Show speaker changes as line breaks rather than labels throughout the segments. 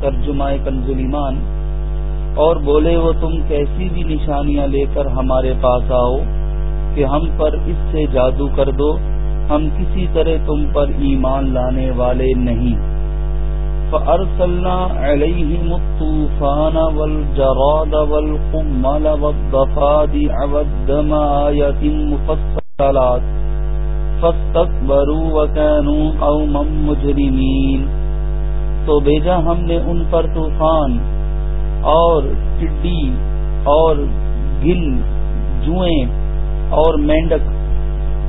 ترجمہ کنزل ایمان۔ اور بولے وہ تم کیسی بھی نشانیاں لے کر ہمارے پاس آؤ کہ ہم پر اس سے جادو کر دو۔ ہم کسی طرح تم پر ایمان لانے والے نہیں۔ فأرسلنا عليهم الطوفان والجراد والقمل والضفادع والدم آيات مفصلات فاستكبروا وكانوا قوما مجرمين۔ تو بیجا ہم نے ان پر طوفان اور ٹڈی اور گل، جوئیں اور مینڈک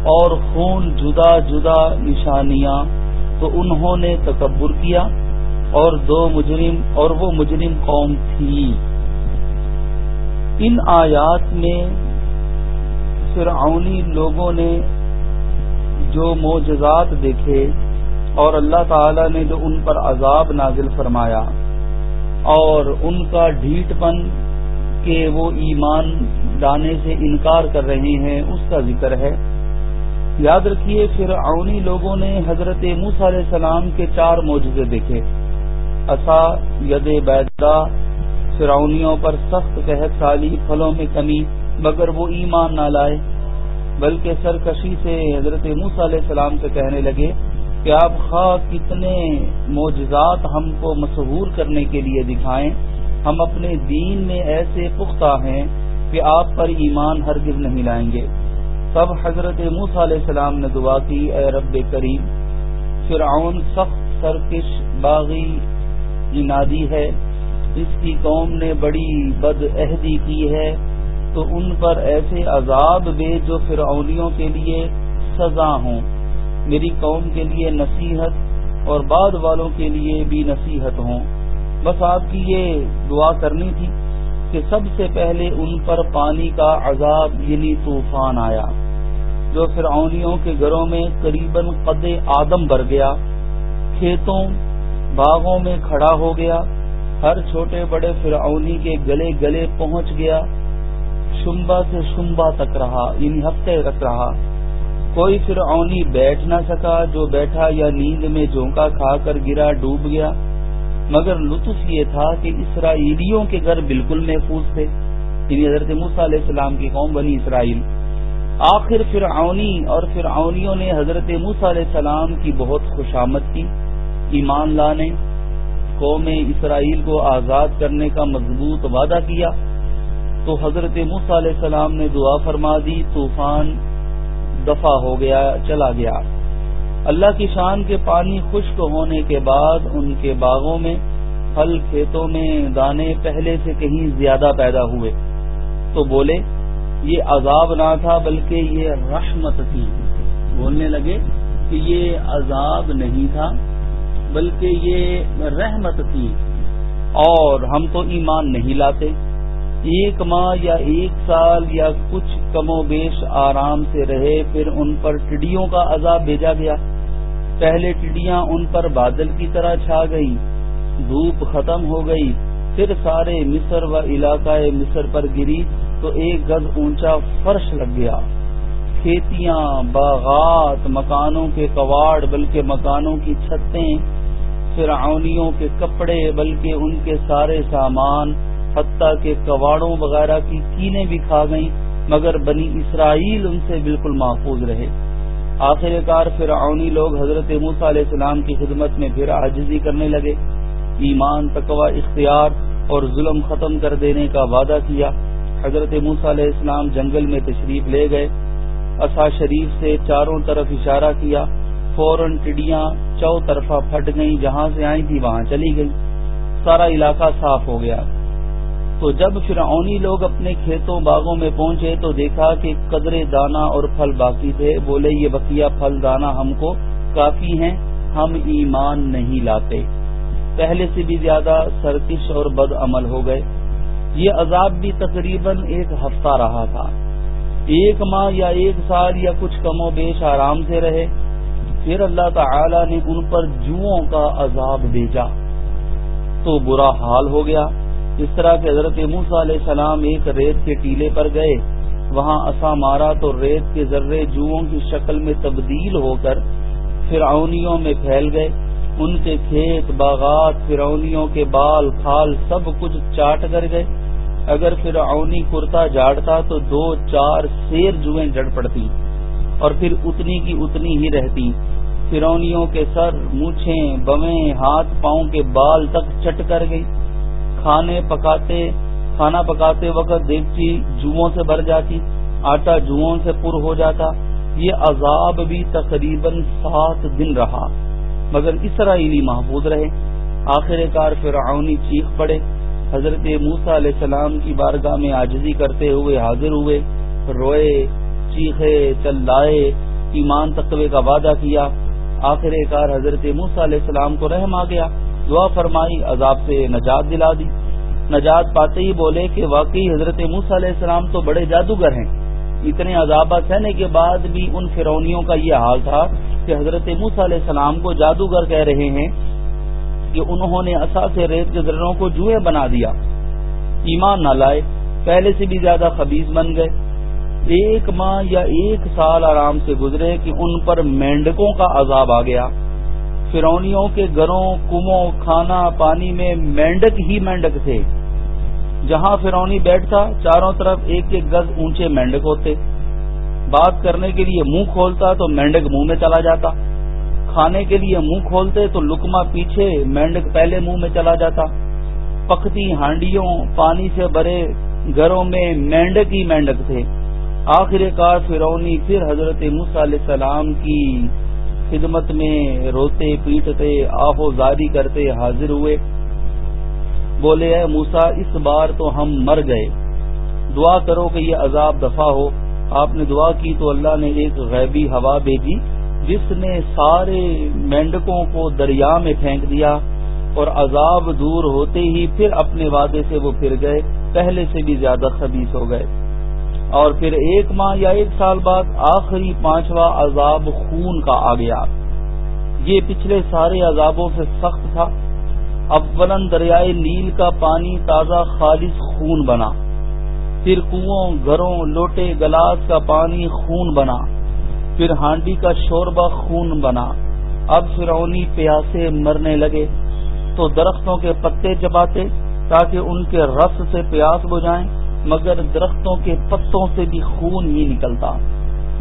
اور خون جدا جدا نشانیاں، تو انہوں نے تکبر کیا اور دو مجرم اور وہ مجرم قوم تھی۔ ان آیات میں فرعونی لوگوں نے جو معجزات دیکھے اور اللہ تعالی نے جو ان پر عذاب نازل فرمایا اور ان کا ڈھیٹ پن کہ وہ ایمان لانے سے انکار کر رہے ہیں، اس کا ذکر ہے۔ یاد رکھیے پھر اونی لوگوں نے حضرت موس علیہ السلام کے چار معجزے دیکھے۔ اصا ید بیدا فرعونیوں پر سخت قحط سالی پھلوں میں کمی، مگر وہ ایمان نہ لائے۔ بلکہ سرکشی سے حضرت موس علیہ السلام سے کہنے لگے کہ آپ خواہ کتنے معجزات ہم کو مشہور کرنے کے لیے دکھائیں، ہم اپنے دین میں ایسے پختہ ہیں کہ آپ پر ایمان ہرگز نہیں لائیں گے۔ تب حضرت موس علیہ السلام نے دعا کی، اے رب کریم، فرعون سخت سرکش باغی انادی ہے، اس کی قوم نے بڑی بد عہدی کی ہے، تو ان پر ایسے عذاب دے جو فرعونیوں کے لیے سزا ہوں۔ میری قوم کے لیے نصیحت اور بعد والوں کے لیے بھی نصیحت ہوں۔ بس آپ کی یہ دعا کرنی تھی کہ سب سے پہلے ان پر پانی کا عذاب یعنی طوفان آیا، جو فرعونیوں کے گھروں میں قریب قد آدم بھر گیا، کھیتوں، باغوں میں کھڑا ہو گیا، ہر چھوٹے بڑے فرعونی کے گلے گلے پہنچ گیا شمبا سے شمبا تک رہا یعنی ہفتے رکھ رہا۔ کوئی فرعونی بیٹھ نہ سکا جو بیٹھا یا نیند میں جھونکا کھا کر گرا ڈوب گیا۔ مگر لطف یہ تھا کہ اسرائیلیوں کے گھر بالکل محفوظ تھے۔ یعنی حضرت موسیٰ علیہ السلام کی قوم بنی اسرائیل۔ آخر فرعونی اور فرعونیوں نے حضرت موسیٰ علیہ السلام کی بہت خوشامد کی۔ ایمان لانے، قوم اسرائیل کو آزاد کرنے کا مضبوط وعدہ کیا۔ تو حضرت موسیٰ علیہ السلام نے دعا فرما دی، طوفان دفع ہو گیا، چلا گیا۔ اللہ کی شان کے پانی خشک ہونے کے بعد ان کے باغوں میں، پھل کھیتوں میں دانے پہلے سے کہیں زیادہ پیدا ہوئے۔ تو بولے، یہ عذاب نہ تھا بلکہ یہ رحمت تھی۔ بولنے لگے کہ یہ عذاب نہیں تھا بلکہ یہ رحمت تھی۔ اور ہم تو ایمان نہیں لاتے۔ ایک ماہ یا ایک سال یا کچھ کم و بیش آرام سے رہے، پھر ان پر ٹڈیوں کا عذاب بھیجا گیا۔ پہلے ٹڈیاں ان پر بادل کی طرح چھا گئی دھوپ ختم ہو گئی، پھر سارے مصر و علاقہ مصر پر گری تو ایک گز اونچا فرش لگ گیا۔ کھیتیاں، باغات، مکانوں کے کواڑ، بلکہ مکانوں کی چھتیں، فرعونیوں کے کپڑے، بلکہ ان کے سارے سامان حتیٰ کہ کواڑوں وغیرہ کی کینے بھی کھا گئیں، مگر بنی اسرائیل ان سے بالکل محفوظ رہے۔ آخر کار فرعونی لوگ حضرت موسیٰ علیہ السلام کی خدمت میں پھر عاجزی کرنے لگے۔ ایمان، تقوی، اختیار اور ظلم ختم کر دینے کا وعدہ کیا۔ حضرت موسیٰ علیہ السلام جنگل میں تشریف لے گئے۔ اصا شریف سے چاروں طرف اشارہ کیا۔ فوراً ٹڈیاں چو طرفہ پھٹ گئیں، جہاں سے آئی تھی وہاں چلی گئی سارا علاقہ صاف ہو گیا۔ تو جب فرعونی لوگ اپنے کھیتوں باغوں میں پہنچے تو دیکھا کہ قدرے دانا اور پھل باقی تھے۔ بولے، یہ بقیہ پھل دانا ہم کو کافی ہیں، ہم ایمان نہیں لاتے۔ پہلے سے بھی زیادہ سرکش اور بد عمل ہو گئے۔ یہ عذاب بھی تقریباً ایک ہفتہ رہا تھا۔ ایک ماہ یا ایک سال یا کچھ کم و بیش آرام سے رہے۔ پھر اللہ تعالی نے ان پر جوؤں کا عذاب بھیجا۔ تو برا حال ہو گیا۔ اس طرح کہ حضرت موسا علیہ السلام ایک ریت کے ٹیلے پر گئے، وہاں اصا مارا تو ریت کے ذرے جوؤں کی شکل میں تبدیل ہو کر فرعونیوں میں پھیل گئے۔ ان کے کھیت، باغات فرونیوں کے بال، کھال سب کچھ چاٹ کر گئے۔ اگر فرعونی کرتا جاڑتا تو دو چار شیر جوئیں جڑ پڑتی اور پھر اتنی کی اتنی ہی رہتی۔ فرونیوں کے سر، مونچھیں، بویں، ہاتھ، پاؤں کے بال تک چٹ کر گئی۔ کھانے پکاتے، کھانا پکاتے وقت دیکھتی جوؤں سے بھر جاتی، آٹا جوؤں سے پر ہو جاتا۔ یہ عذاب بھی تقریباً سات دن رہا۔ مگر اسرائیلی محفوظ رہے۔ آخر کار فرعونی چیخ پڑے۔ حضرت موسا علیہ السلام کی بارگاہ میں آجزی کرتے ہوئے حاضر ہوئے۔ روئے، چیخے، چلائے، ایمان تقوی کا وعدہ کیا۔ آخر کار حضرت موسا علیہ السلام کو رحم آ گیا۔ دعا فرمائی، عذاب سے نجات دلا دی۔ نجات پاتے ہی بولے کہ واقعی حضرت موسا علیہ السلام تو بڑے جادوگر ہیں۔ اتنے عذابہ سہنے کے بعد بھی ان فرونیوں کا یہ حال تھا کہ حضرت موسا علیہ السلام کو جادوگر کہہ رہے ہیں کہ انہوں نے اصا سے ریت کے ذروں کو جوئے بنا دیا۔ ایمان نہ لائے، پہلے سے بھی زیادہ خبیز بن گئے۔ ایک ماہ یا ایک سال آرام سے گزرے کہ ان پر مینڈکوں کا عذاب آ گیا۔ فرونیوں کے گھروں کموں کھانا، پانی میں مینڈک ہی مینڈک تھے۔ جہاں فرونی بیٹھتا، چاروں طرف ایک ایک گز اونچے مینڈک ہوتے۔ بات کرنے کے لیے منہ کھولتا تو مینڈک منہ میں چلا جاتا۔ کھانے کے لیے منہ کھولتے تو لکما پیچھے مینڈک پہلے منہ میں چلا جاتا۔ پکتی ہانڈیوں، پانی سے بھرے گھروں میں مینڈک ہی مینڈک تھے۔ آخر کار فرونی پھر حضرت علیہ السلام کی خدمت میں روتے، پیٹتے آہو زاری کرتے، حاضر ہوئے۔ بولے، اے موسا اس بار تو ہم مر گئے۔ دعا کرو کہ یہ عذاب دفاع ہو۔ آپ نے دعا کی تو اللہ نے ایک غیبی ہوا بھیجی، جس نے سارے مینڈکوں کو دریا میں پھینک دیا اور عذاب دور ہوتے ہی پھر اپنے وعدے سے وہ پھر گئے۔ پہلے سے بھی زیادہ خبیص ہو گئے۔ اور پھر ایک ماہ یا ایک سال بعد آخری پانچواں عذاب خون کا آ گیا۔ یہ پچھلے سارے عذابوں سے سخت تھا۔ اولن دریائے نیل کا پانی تازہ خالص خون بنا۔ پھر کنو گھروں، لوٹے گلاس کا پانی خون بنا۔ پھر ہانڈی کا شوربہ خون بنا۔ اب فرونی پیاسے مرنے لگے۔ تو درختوں کے پتے چباتے تاکہ ان کے رس سے پیاس بجائیں مگر درختوں کے پتوں سے بھی خون ہی نکلتا۔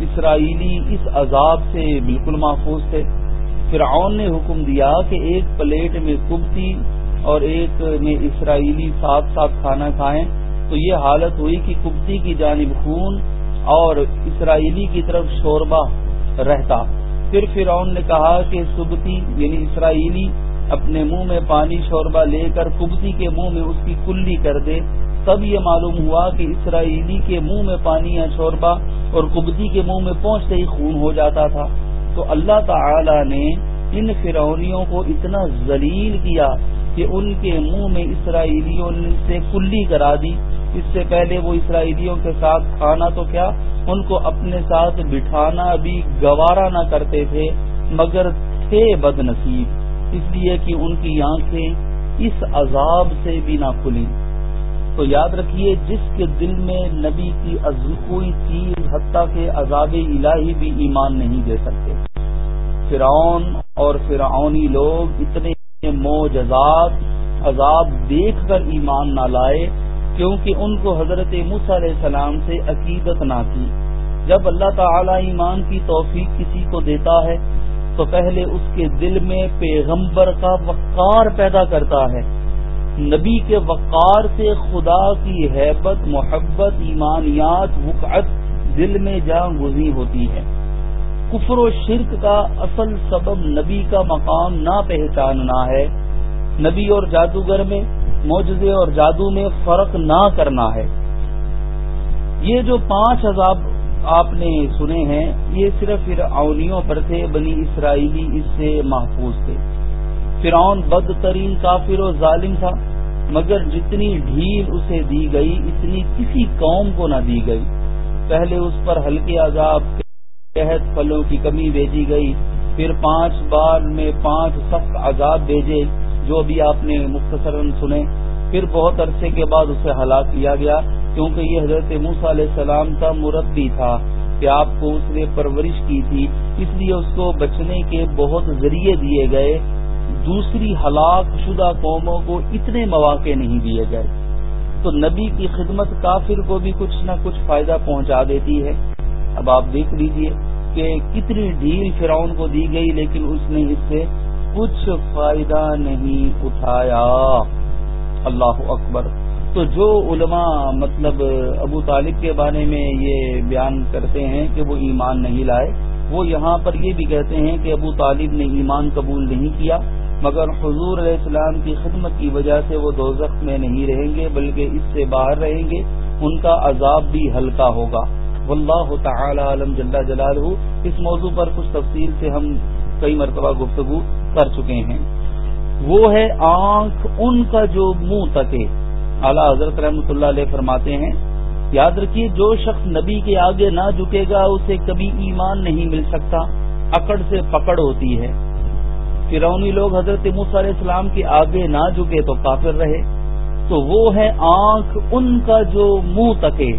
اسرائیلی اس عذاب سے بالکل محفوظ تھے۔ فرعون نے حکم دیا کہ ایک پلیٹ میں کبتی اور ایک میں اسرائیلی ساتھ ساتھ کھانا کھائیں۔ تو یہ حالت ہوئی کہ کبتی کی جانب خون اور اسرائیلی کی طرف شوربہ رہتا۔ پھر فرعون نے کہا کہ سبتی یعنی اسرائیلی، اپنے منہ میں پانی شوربہ لے کر کبتی کے منہ میں اس کی کلی کر دے۔ تب یہ معلوم ہوا کہ اسرائیلی کے منہ میں پانی یا شوربہ اور کبتی کے منہ میں پہنچتے ہی خون ہو جاتا تھا۔ تو اللہ تعالی نے ان فرونیوں کو اتنا ذلیل کیا کہ ان کے منہ میں اسرائیلیوں سے کلی کرا دی۔ اس سے پہلے وہ اسرائیلیوں کے ساتھ کھانا تو کیا، ان کو اپنے ساتھ بٹھانا بھی گوارا نہ کرتے تھے، مگر تھے بد نصیب اس لیے کہ ان کی آنکھیں اس عذاب سے بھی نہ کھلی تو یاد رکھیے، جس کے دل میں نبی کی کوئی چیز حتیٰ کے عذاب الہی بھی ایمان نہیں دے سکتے۔ فرعون اور فرعونی لوگ اتنے موجزات عذاب دیکھ کر ایمان نہ لائے، کیونکہ ان کو حضرت علیہ السلام سے عقیدت نہ تھی۔ جب اللہ تعالی ایمان کی توفیق کسی کو دیتا ہے، تو پہلے اس کے دل میں پیغمبر کا وقار پیدا کرتا ہے۔ نبی کے وقار سے خدا کی حیبت، محبت، ایمانیات، وقعت دل میں جاں گزی ہوتی ہے۔ کفر و شرک کا اصل سبب نبی کا مقام نہ پہچاننا ہے۔ نبی اور جادوگر میں، معجزے اور جادو میں فرق نہ کرنا ہے۔ یہ جو پانچ عذاب آپ نے سنے ہیں، یہ صرف فرعونیوں پر تھے، بنی اسرائیلی اس سے محفوظ تھے۔ فرعون بدترین کافر و ظالم تھا، مگر جتنی ڈھیل اسے دی گئی، اتنی کسی قوم کو نہ دی گئی۔ پہلے اس پر ہلکے عذاب قحط پھلوں کی کمی بھیجی گئی، پھر پانچ بار میں پانچ سخت عذاب بھیجے، جو بھی آپ نے مختصر سنے۔ پھر بہت عرصے کے بعد اسے ہلاک کیا گیا، کیونکہ یہ حضرت موسیٰ علیہ السلام کا مربی تھا۔ کہ آپ کو اس نے پرورش کی تھی، اس لیے اس کو بچنے کے بہت ذریعے دیے گئے۔ دوسری ہلاک شدہ قوموں کو اتنے مواقع نہیں دیے گئے۔ تو نبی کی خدمت کافر کو بھی کچھ نہ کچھ فائدہ پہنچا دیتی ہے۔ اب آپ دیکھ لیجیے کہ کتنی ڈھیل فرعون کو دی گئی، لیکن اس نے اس سے کچھ فائدہ نہیں اٹھایا۔ اللہ اکبر۔ تو جو علماء مطلب ابو طالب کے بارے میں یہ بیان کرتے ہیں کہ وہ ایمان نہیں لائے وہ یہاں پر یہ بھی کہتے ہیں کہ ابو طالب نے ایمان قبول نہیں کیا، مگر حضور علیہ السلام کی خدمت کی وجہ سے وہ دو میں نہیں رہیں گے، بلکہ اس سے باہر رہیں گے۔ ان کا عذاب بھی ہلکا ہوگا۔ واللہ تعالی علم جل جلالہ۔ اس موضوع پر کچھ تفصیل سے ہم کئی مرتبہ گفتگو کر چکے ہیں۔ وہ ہے آنکھ ان کا جو منہ تکے۔ اعلیٰ حضرت رحمۃ اللہ علیہ فرماتے ہیں یاد رکھیے، جو شخص نبی کے آگے نہ جھکے گا، اسے کبھی ایمان نہیں مل سکتا۔ اکڑ سے پکڑ ہوتی ہے۔ فرونی لوگ حضرت علیہ السلام کے آگے نہ جھکے تو کافر رہے۔ تو وہ ہے آنکھ ان کا جو منہ تکے۔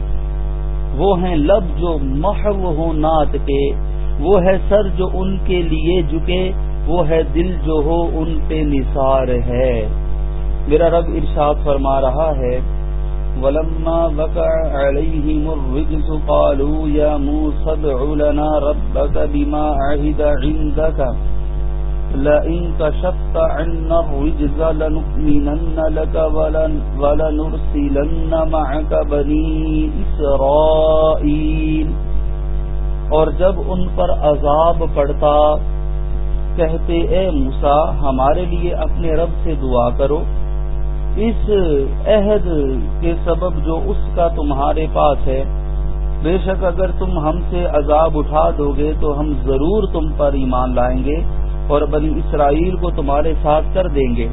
وہ ہیں لب جو محو ہو نات کے۔ وہ ہے سر جو ان کے لیے جھکے۔ وہ ہے دل جو ہو ان پہ نثار ہے۔ میرا رب ارشاد فرما رہا ہے ولما وقع عليهم الرجس قالوا يا موسى ادع لنا ربك بما عهد عندك. لئن كشفت عنا الرجز لنؤمنن لك ولنرسلن معك بني إسرائيل. اور جب ان پر عذاب پڑتا، کہتے اے موسا ہمارے لیے اپنے رب سے دعا کرو۔ اس عہد کے سبب جو اس کا تمہارے پاس ہے، بے شک اگر تم ہم سے عذاب اٹھا دو گے تو ہم ضرور تم پر ایمان لائیں گے اور بنی اسرائیل کو تمہارے ساتھ کر دیں گے۔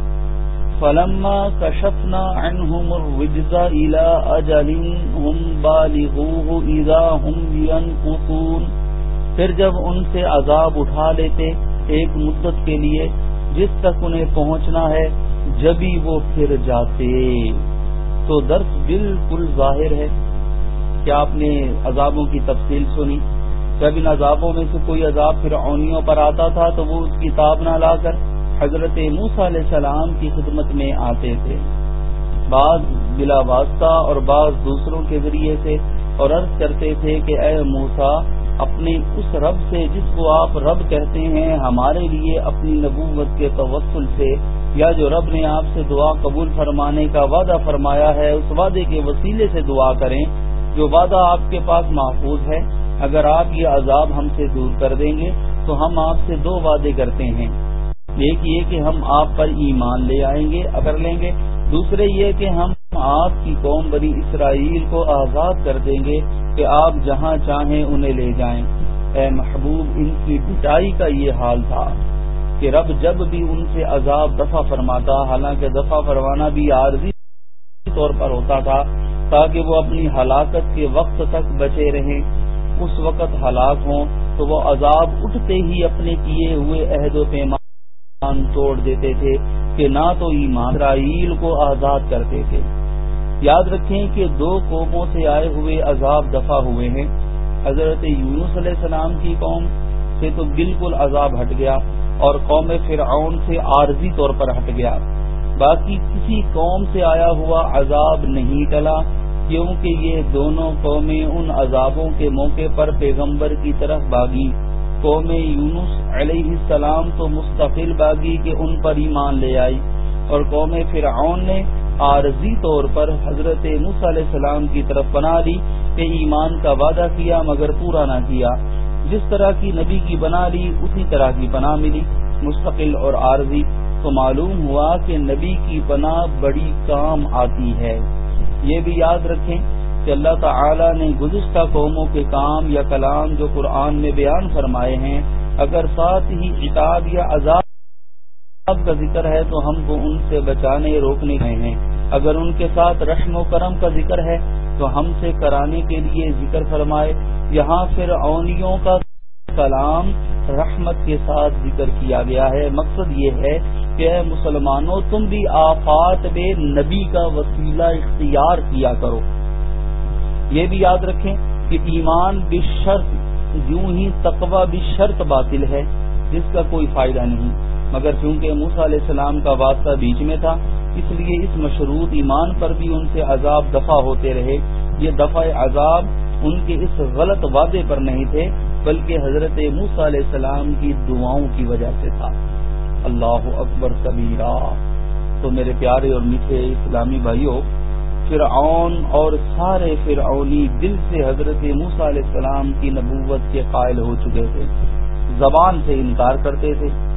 فلما کشفنا عنہم الرجزا الى اجل ہم بالغوه اذا هم ينقصون پھر جب ان سے عذاب اٹھا لیتے ایک مدت کے لیے، جس تک انہیں پہنچنا ہے جبھی وہ پھر جاتے۔ تو درس بالکل ظاہر ہے کیا آپ نے عذابوں کی تفصیل سنی۔ جب ان عذابوں میں سے کوئی عذاب پھر اونیوں پر آتا تھا تو وہ اس کتاب نہ لا کر حضرت موسا علیہ السلام کی خدمت میں آتے تھے۔ بعض بلا واسطہ اور بعض دوسروں کے ذریعے سے اور عرض کرتے تھے کہ اے موسا اپنے اس رب سے جس کو آپ رب کہتے ہیں، ہمارے لیے اپنی نبوت کے توسل سے یا جو رب نے آپ سے دعا قبول فرمانے کا وعدہ فرمایا ہے، اس وعدے کے وسیلے سے دعا کریں، جو وعدہ آپ کے پاس محفوظ ہے۔ اگر آپ یہ عذاب ہم سے دور کر دیں گے، تو ہم آپ سے دو وعدے کرتے ہیں۔ ایک یہ کہ ہم آپ پر ایمان لے آئیں گے، اگر لیں گے۔ دوسرے یہ کہ ہم آپ کی قوم بنی اسرائیل کو آزاد کر دیں گے کہ آپ جہاں چاہیں انہیں لے جائیں۔ اے محبوب، ان کی پٹائی کا یہ حال تھا۔ کہ رب جب بھی ان سے عذاب دفع فرماتا، حالانکہ دفع فرمانا بھی عارضی طور پر ہوتا تھا، تاکہ وہ اپنی ہلاکت کے وقت تک بچے رہیں۔ اس وقت ہلاک ہوں تو وہ عذاب اٹھتے ہی اپنے کیے ہوئے عہد و پیمان توڑ دیتے تھے کہ نہ تو ایمان اسرائیل کو آزاد کرتے تھے۔ یاد رکھیں کہ دو قوموں سے آئے ہوئے عذاب دفع ہوئے ہیں۔ حضرت یونس علیہ السلام کی قوم سے تو بالکل عذاب ہٹ گیا۔ اور قوم فرعون سے عارضی طور پر ہٹ گیا۔ باقی کسی قوم سے آیا ہوا عذاب نہیں ٹلا، کیونکہ یہ دونوں قومیں ان عذابوں کے موقع پر پیغمبر کی طرف باغی قوم یونس علیہ السلام تو مستقل باغی کہ ان پر ایمان لے آئی۔ اور قوم فرعون نے عارضی طور پر حضرت مس علیہ السلام کی طرف بنا لی کہ ایمان کا وعدہ کیا مگر پورا نہ کیا۔ جس طرح کی نبی کی بنا لی، اسی طرح کی پناہ ملی۔ مستقل اور عارضی۔ تو معلوم ہوا کہ نبی کی پناہ بڑی کام آتی ہے۔ یہ بھی یاد رکھیں کہ اللہ تعالی نے گزشتہ قوموں کے کام یا کلام جو قرآن میں بیان فرمائے ہیں، اگر ساتھ ہی اتاب یا عذاب کا ذکر ہے تو ہم کو ان سے بچانے، روکنے گئے ہیں۔ اگر ان کے ساتھ رحم و کرم کا ذکر ہے تو ہم سے کرانے کے لیے ذکر فرمائے، یہاں پھر اونیوں کا کلام رحمت کے ساتھ ذکر کیا گیا ہے۔ مقصد یہ ہے کہ مسلمانوں، تم بھی آفات میں نبی کا وسیلہ اختیار کیا کرو۔ یہ بھی یاد رکھیں کہ ایمان بشرط یوں ہی تقوی بشرط باطل ہے، جس کا کوئی فائدہ نہیں۔ مگر چونکہ موسا علیہ السلام کا واسطہ بیچ میں تھا، اس لیے اس مشروط ایمان پر بھی ان سے عذاب دفع ہوتے رہے۔ یہ دفع عذاب ان کے اس غلط وعدے پر نہیں تھے، بلکہ حضرت موسا علیہ السلام کی دعاؤں کی وجہ سے تھا۔ اللہ اکبر کبیرہ۔ تو میرے پیارے اور میٹھے اسلامی بھائیوں، فرعون اور سارے فرعونی دل سے حضرت موسا علیہ السلام کی نبوت کے قائل ہو چکے تھے۔ زبان سے انکار کرتے تھے۔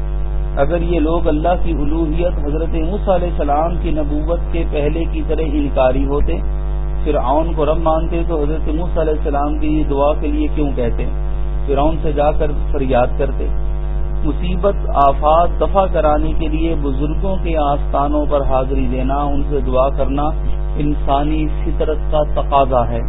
اگر یہ لوگ اللہ کی الوحیت حضرت موسیٰ علیہ السلام کی نبوت کے پہلے کی طرح انکاری ہوتے، فرعون کو رب مانتے، تو حضرت موسیٰ علیہ السلام کی یہ دعا کے لیے کیوں کہتے؟ فرعون سے جا کر فریاد کرتے۔ مصیبت، آفات دفع کرانے کے لیے بزرگوں کے آستانوں پر حاضری دینا، ان سے دعا کرنا انسانی فطرت کا تقاضا ہے۔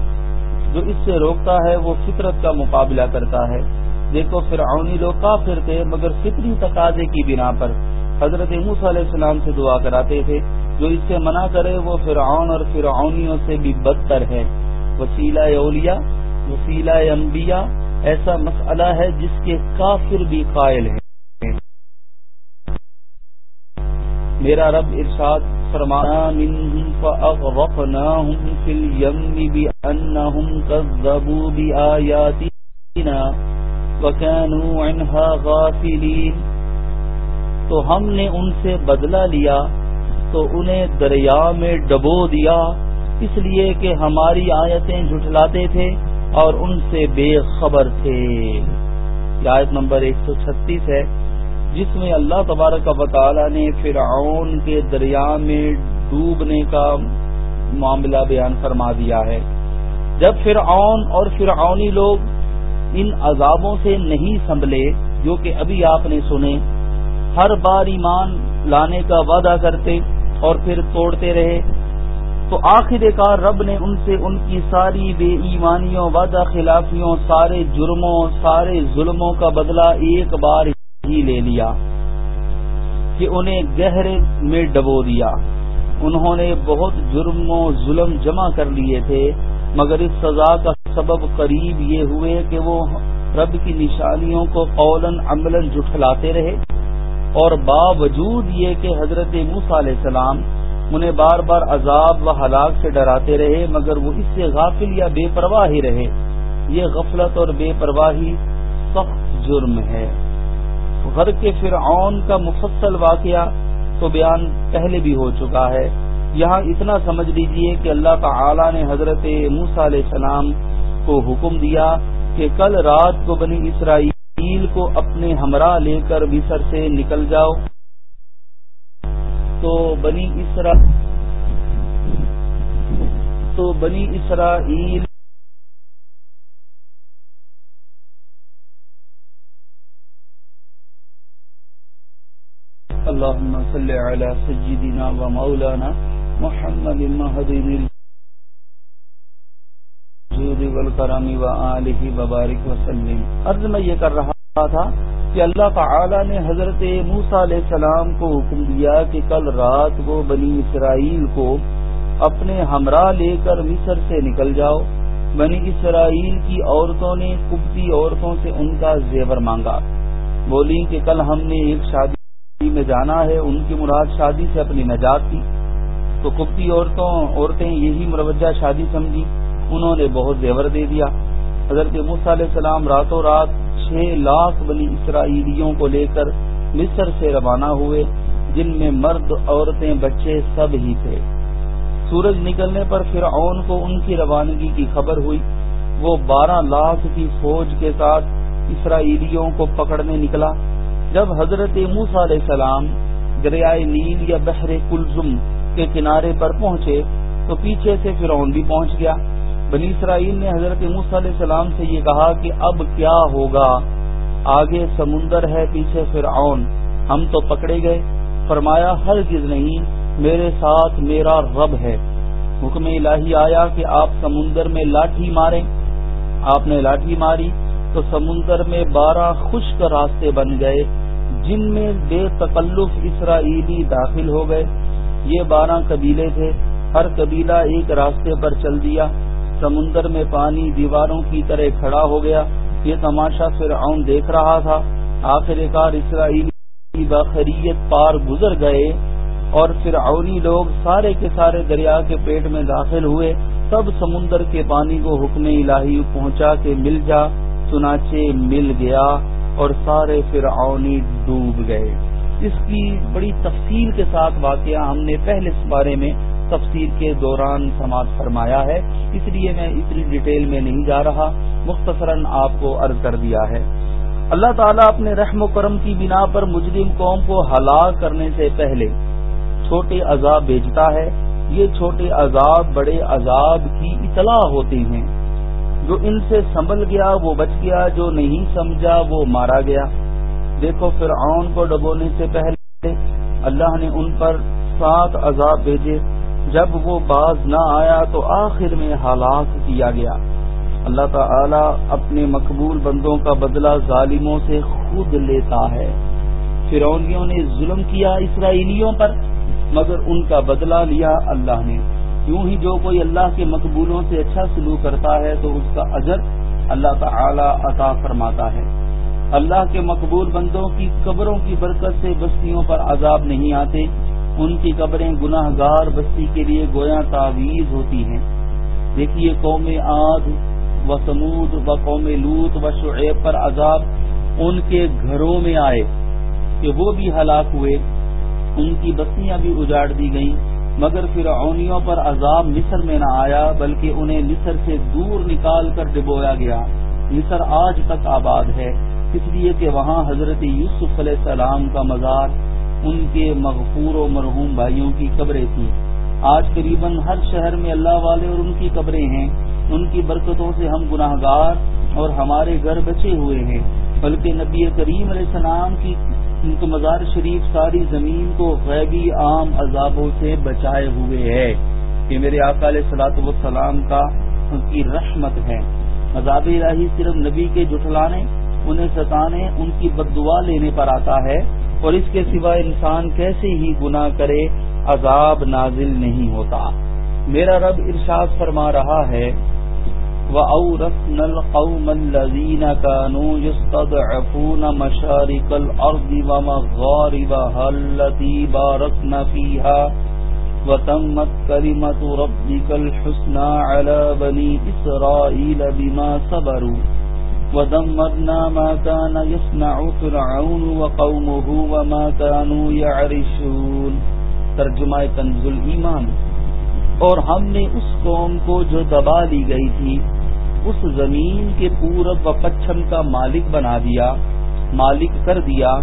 جو اس سے روکتا ہے، وہ فطرت کا مقابلہ کرتا ہے۔ دیکھو فرعونی لوگ کافر تھے، مگر فطری تقاضے کی بنا پر حضرت موس علیہ السلام سے دعا کراتے تھے۔ جو اس سے منع کرے وہ فرعون اور فرعونیوں سے بھی بدتر ہے۔ وسیلہ اولیاء، وسیلہ انبیاء، ایسا مسئلہ ہے جس کے کافر بھی قائل ہیں۔ میرا رب ارشاد فرمانا كذبوا بآياتنا غافلين۔ تو ہم نے ان سے بدلہ لیا، تو انہیں دریا میں ڈبو دیا۔ اس لیے کہ ہماری آیتیں جھٹلاتے تھے اور ان سے بے خبر تھے۔ آیت نمبر ایک سو چھتیس ہے، جس میں اللہ تبارک و تعالی نے فرعون کے دریا میں ڈوبنے کا معاملہ بیان فرما دیا ہے۔ جب فرعون اور فرعونی لوگ ان عذابوں سے نہیں سنبھلے جو کہ ابھی آپ نے سنے۔ ہر بار ایمان لانے کا وعدہ کرتے اور پھر توڑتے رہے۔ تو آخر کار رب نے ان سے ان کی ساری بے ایمانیوں، وعدہ خلافیوں، سارے جرموں، سارے ظلموں کا بدلہ ایک بار ہی لے لیا کہ انہیں گہرے میں ڈبو دیا۔ انہوں نے بہت جرم و ظلم جمع کر لیے تھے، مگر اس سزا کا سبب قریب یہ ہوئے کہ وہ رب کی نشانیوں کو قولاً عملاً جٹھلاتے رہے اور باوجود یہ کہ حضرت موسا علیہ السلام انہیں بار بار عذاب و ہلاک سے ڈراتے رہے، مگر وہ اس سے غافل یا بے پرواہ ہی رہے۔ یہ غفلت اور بے پرواہی سخت جرم ہے۔ گھر کے فرعون کا مفصل واقعہ تو بیان پہلے بھی ہو چکا ہے۔ یہاں اتنا سمجھ لیجیے کہ اللہ تعالی نے حضرت موسا علیہ السلام کو حکم دیا کہ کل رات کو بنی اسرائیل کو اپنے ہمراہ لے کر مصر سے نکل جاؤ۔ تو بنی اسرا، تو بنی اسرائیل اللهم صل على سيدنا ومولانا محمد المهدي وبارک وسلم۔ عرض میں یہ کر رہا تھا کہ اللہ تعالی نے حضرت موسا علیہ السلام کو حکم دیا کہ کل رات کو بنی اسرائیل کو اپنے ہمراہ لے کر مصر سے نکل جاؤ۔ بنی اسرائیل کی عورتوں نے کبتی عورتوں سے ان کا زیور مانگا۔ بولی کہ کل ہم نے ایک شادی میں جانا ہے، ان کی مراد شادی سے اپنی نجات کی تو کبتی عورتوں، عورتیں یہی مروجہ شادی سمجھی انہوں نے بہت زیور دے دیا۔ حضرت مصع علیہ السلام راتوں رات چھ لاکھ بنی اسرائیلیوں کو لے کر مصر سے روانہ ہوئے، جن میں مرد، عورتیں، بچے سب ہی تھے۔ سورج نکلنے پر فرعون کو ان کی روانگی کی خبر ہوئی۔ وہ بارہ لاکھ کی فوج کے ساتھ اسرائیلیوں کو پکڑنے نکلا۔ جب حضرت موسا علیہ السلام دریائے نیل یا بحر کلزم کے کنارے پر پہنچے، تو پیچھے سے فرعون بھی پہنچ گیا۔ بنی اسرائیل نے حضرت علیہ السلام سے یہ کہا کہ اب کیا ہوگا؟ آگے سمندر ہے، پیچھے فرعون۔ ہم تو پکڑے گئے۔ فرمایا ہر نہیں، میرے ساتھ میرا رب ہے۔ حکم الہی آیا کہ آپ سمندر میں لاٹھی ماریں۔ آپ نے لاٹھی ماری تو سمندر میں بارہ خشک راستے بن گئے، جن میں بے تکلف اسرائیلی داخل ہو گئے۔ یہ بارہ قبیلے تھے۔ ہر قبیلہ ایک راستے پر چل دیا۔ سمندر میں پانی دیواروں کی طرح کھڑا ہو گیا۔ یہ تماشا فرعون دیکھ رہا تھا۔ آخر کار اسرائیلی بخریت پار گزر گئے اور فرعونی لوگ سارے کے سارے دریا کے پیٹ میں داخل ہوئے۔ تب سمندر کے پانی کو حکم الہی پہنچا کے مل جا، چنانچہ مل گیا اور سارے فرعونی ڈوب گئے۔ اس کی بڑی تفصیل کے ساتھ واقعہ ہم نے پہلے اس بارے میں تفصیل کے دوران سماعت فرمایا ہے، اس لیے میں اتنی ڈیٹیل میں نہیں جا رہا، مختصراً آپ کو عرض کر دیا ہے۔ اللہ تعالیٰ اپنے رحم و کرم کی بنا پر مجرم قوم کو ہلاک کرنے سے پہلے چھوٹے عذاب بھیجتا ہے۔ یہ چھوٹے عذاب بڑے عذاب کی اطلاع ہوتے ہیں۔ جو ان سے سنبھل گیا، وہ بچ گیا، جو نہیں سمجھا، وہ مارا گیا۔ دیکھو، فرعون کو ڈبونے سے پہلے اللہ نے ان پر سات عذاب بھیجے۔ جب وہ باز نہ آیا تو آخر میں ہلاک کیا گیا۔ اللہ تعالی اپنے مقبول بندوں کا بدلہ ظالموں سے خود لیتا ہے۔ فرونیوں نے ظلم کیا اسرائیلیوں پر، مگر ان کا بدلہ لیا اللہ نے۔ یوں ہی جو کوئی اللہ کے مقبولوں سے اچھا سلوک کرتا ہے تو اس کا اجر اللہ تعالی عطا فرماتا ہے۔ اللہ کے مقبول بندوں کی قبروں کی برکت سے بستیوں پر عذاب نہیں آتے۔ ان کی قبریں گناہ گار بستی کے لیے گویا تعویز ہوتی ہیں۔ دیکھیے قوم آد و سمود و قوم لوت و شعیب پر عذاب ان کے گھروں میں آئے کہ وہ بھی ہلاک ہوئے۔ ان کی بستیاں بھی اجاڑ دی گئیں، مگر فرعونیوں پر عذاب مصر میں نہ آیا، بلکہ انہیں مصر سے دور نکال کر ڈبویا گیا۔ مصر آج تک آباد ہے، اس لیے کہ وہاں حضرت یوسف علیہ السلام کا مزار ان کے مغفور و مرحوم بھائیوں کی قبریں تھیں۔ آج قریب ہر شہر میں اللہ والے اور ان کی قبریں ہیں۔ ان کی برکتوں سے ہم گناہ گار اور ہمارے گھر بچے ہوئے ہیں۔ بلکہ نبی کریم علیہ السلام کی مزار شریف ساری زمین کو غیبی عام عذابوں سے بچائے ہوئے ہے۔ یہ میرے آقا علیہ سلاط وسلام کا ان کی رحمت ہے۔ عذاب الہی صرف نبی کے جٹلانے انہیں ستانے، ان کی بد دعا لینے پر آتا ہے۔ اور اس کے سوا انسان کیسے ہی گناہ کرے، عذاب نازل نہیں ہوتا۔ میرا رب ارشاد فرما رہا ہے، وأورثنا القوم الذين كانوا يستضعفون مشارك الأرض ومغاربها التي باركنا فيها وتمت كلمة ربك الحسنى على بني إسرائيل بما صبروا۔ ودمرنا ما كان يصنع فرعون وقومه وما كانوا يعرشون۔ ترجمہ تنزل ایمان۔ اور ہم نے اس قوم کو جو دبا لی گئی تھی، اس زمین کے پورب و پچھم کا مالک بنا دیا، مالک کر دیا،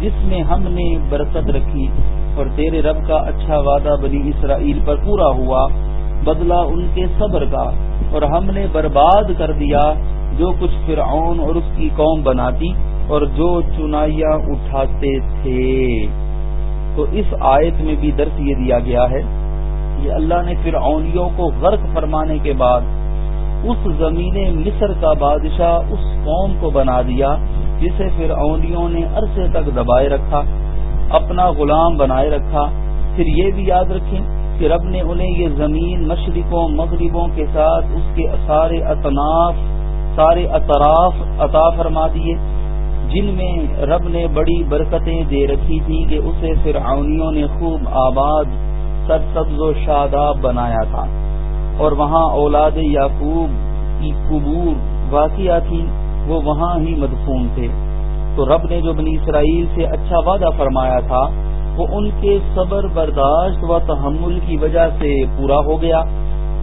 جس میں ہم نے برکت رکھی۔ اور تیرے رب کا اچھا وعدہ بنی اسرائیل پر پورا ہوا، بدلہ ان کے صبر کا۔ اور ہم نے برباد کر دیا جو کچھ فرعون اور اس کی قوم بناتی اور جو چنائیاں اٹھاتے تھے۔ تو اس آیت میں بھی درس یہ دیا گیا ہے کہ اللہ نے فرعونیوں کو غرق فرمانے کے بعد اس زمین مصر کا بادشاہ اس قوم کو بنا دیا جسے پھر نے عرصے تک دبائے رکھا، اپنا غلام بنائے رکھا۔ پھر یہ بھی یاد رکھیں کہ رب نے انہیں یہ زمین مشرقوں، مغربوں کے ساتھ اس کے سارے اطناف سارے اطراف عطا فرما دیے، جن میں رب نے بڑی برکتیں دے رکھی تھی کہ اسے فرعونیوں نے خوب آباد سر سبز و شاداب بنایا تھا۔ اور وہاں اولاد یعقوب کی قبور واقعہ تھی، وہ وہاں ہی مدفون تھے۔ تو رب نے جو بنی اسرائیل سے اچھا وعدہ فرمایا تھا، وہ ان کے صبر برداشت و تحمل کی وجہ سے پورا ہو گیا۔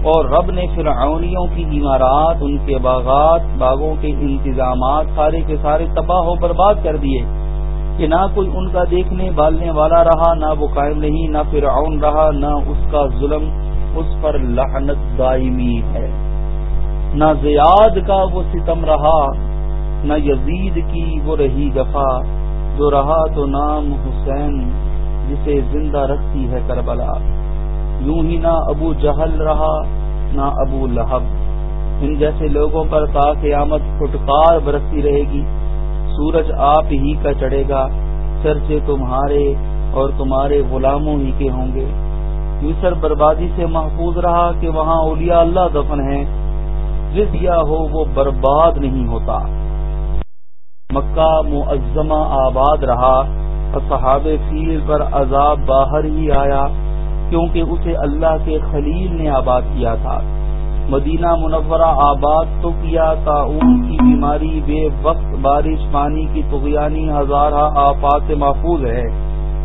اور رب نے فرعونیوں کی عمارات، ان کے باغات، باغوں کے انتظامات، سارے کے سارے تباہ و برباد کر دیے کہ نہ کوئی ان کا دیکھنے، بالنے والا رہا، نہ وہ قائم نہیں، نہ فرعون رہا، نہ اس کا ظلم اس پر لعنت دائمی ہے۔ نہ زیاد کا وہ ستم رہا، نہ یزید کی وہ رہی دفاع جو رہا تو نام حسین، جسے زندہ رکھتی ہے کربلا۔ یوں ہی نہ ابو جہل رہا، نہ ابو لہب۔ ان جیسے لوگوں پر تا قیامت پھٹکار برستی رہے گی۔ سورج آپ ہی کا چڑھے گا چرچے تمہارے اور تمہارے غلاموں ہی کے ہوں گے۔ مصر بربادی سے محفوظ رہا کہ وہاں اولیاء اللہ دفن ہیں۔ جس دیا ہو وہ برباد نہیں ہوتا۔ مکہ معظمہ آباد رہا۔ صحاب فیل پر عذاب باہر ہی آیا۔ کیونکہ اسے اللہ کے خلیل نے آباد کیا تھا۔ مدینہ منورہ آباد تو کیا تھا کی بیماری، بے وقت بارش، پانی کی تغیانی ہزارہ آفات سے محفوظ ہے۔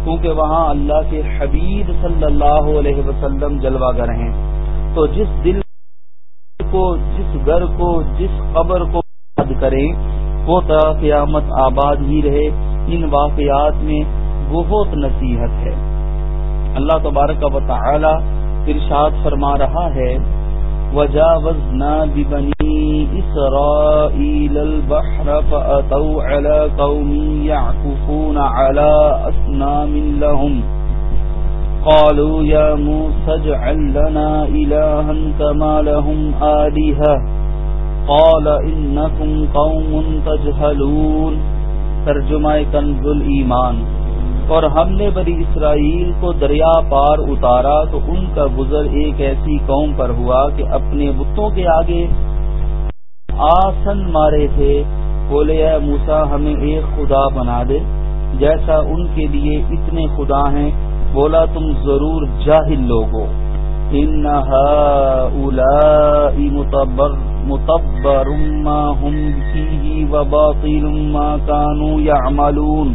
کیونکہ وہاں اللہ کے حبیب صلی اللہ علیہ وسلم جلوہ گر ہیں تو جس دل کو، جس گھر کو، جس قبر کو یاد کریں، وہ تا قیامت آباد ہی رہے۔ ان واقعات میں بہت نصیحت ہے۔ اللہ تبارک و تعالی ارشاد فرما رہا ہے، وجاوزنا ببني إسرائيل البحر فأتوا على قوم يعكفون على أسنام لهم۔ قالوا يا موسى اجعل لنا إلها كما لهم آلهة۔ قال إنكم قوم تجهلون۔ ترجمہ کنز الایمان۔ اور ہم نے بری اسرائیل کو دریا پار اتارا تو ان کا گزر ایک ایسی قوم پر ہوا کہ اپنے بتوں کے آگے آسن مارے تھے، بولے، اے موسا ہمیں ایک خدا بنا دے۔ جیسا ان کے لیے اتنے خدا ہیں، بولا، تم ضرور جاہل لوگو متبر ما هم فيه وباطل ما كانوا يعملون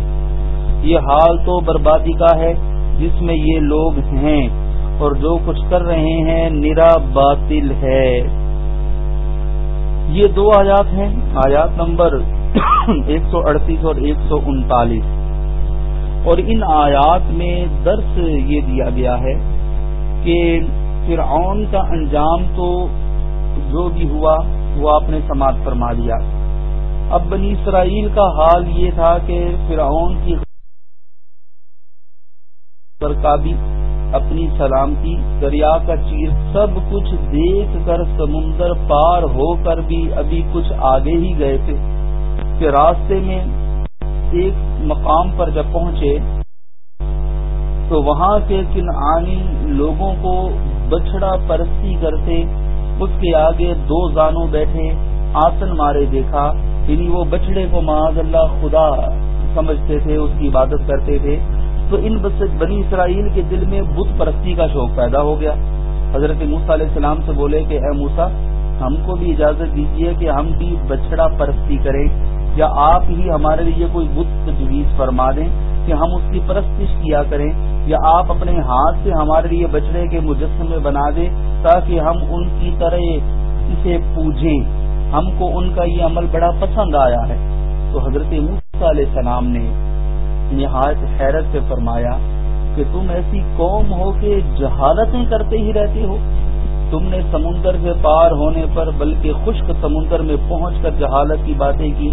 یہ حال تو بربادی کا ہے جس میں یہ لوگ ہیں اور جو کچھ کر رہے ہیں نرا باطل ہے۔ یہ دو آیات ہیں۔ آیات نمبر ایک سو اڑتیس اور ایک سو انتالیس۔ اور ان آیات میں درس یہ دیا گیا ہے کہ فرعون کا انجام تو جو بھی ہوا، وہ آپ نے سماعت فرما لیا۔ اب بنی اسرائیل کا حال یہ تھا کہ فرعون کی بھی اپنی سلامتی، دریا کا چیر سب کچھ دیکھ کر سمندر پار ہو کر بھی ابھی کچھ آگے ہی گئے تھے کہ راستے میں ایک مقام پر جب پہنچے تو وہاں کے کنعانی لوگوں کو بچڑا پرستی کرتے، اس کے آگے دو زانوں بیٹھے آسن مارے دیکھا یعنی وہ بچڑے کو معاذ اللہ خدا سمجھتے تھے، اس کی عبادت کرتے تھے۔ تو ان بنی اسرائیل کے دل میں بت پرستی کا شوق پیدا ہو گیا۔ حضرت موسا علیہ السلام سے بولے کہ اے موسا ہم کو بھی اجازت دیجیے کہ ہم بھی بچڑا پرستی کریں۔ یا آپ ہی ہمارے لیے کوئی بت تجویز فرما دیں کہ ہم اس کی پرستش کیا کریں۔ یا آپ اپنے ہاتھ سے ہمارے لیے بچڑے کے مجسمے بنا دیں تاکہ ہم ان کی طرح اسے پوجیں۔ ہم کو ان کا یہ عمل بڑا پسند آیا ہے۔ تو حضرت موسا علیہ السلام نے نہایت حیرت سے فرمایا کہ تم ایسی قوم ہو کہ جہالتیں کرتے ہی رہتے ہو۔ تم نے سمندر سے پار ہونے پر بلکہ خشک سمندر میں پہنچ کر جہالت کی باتیں کی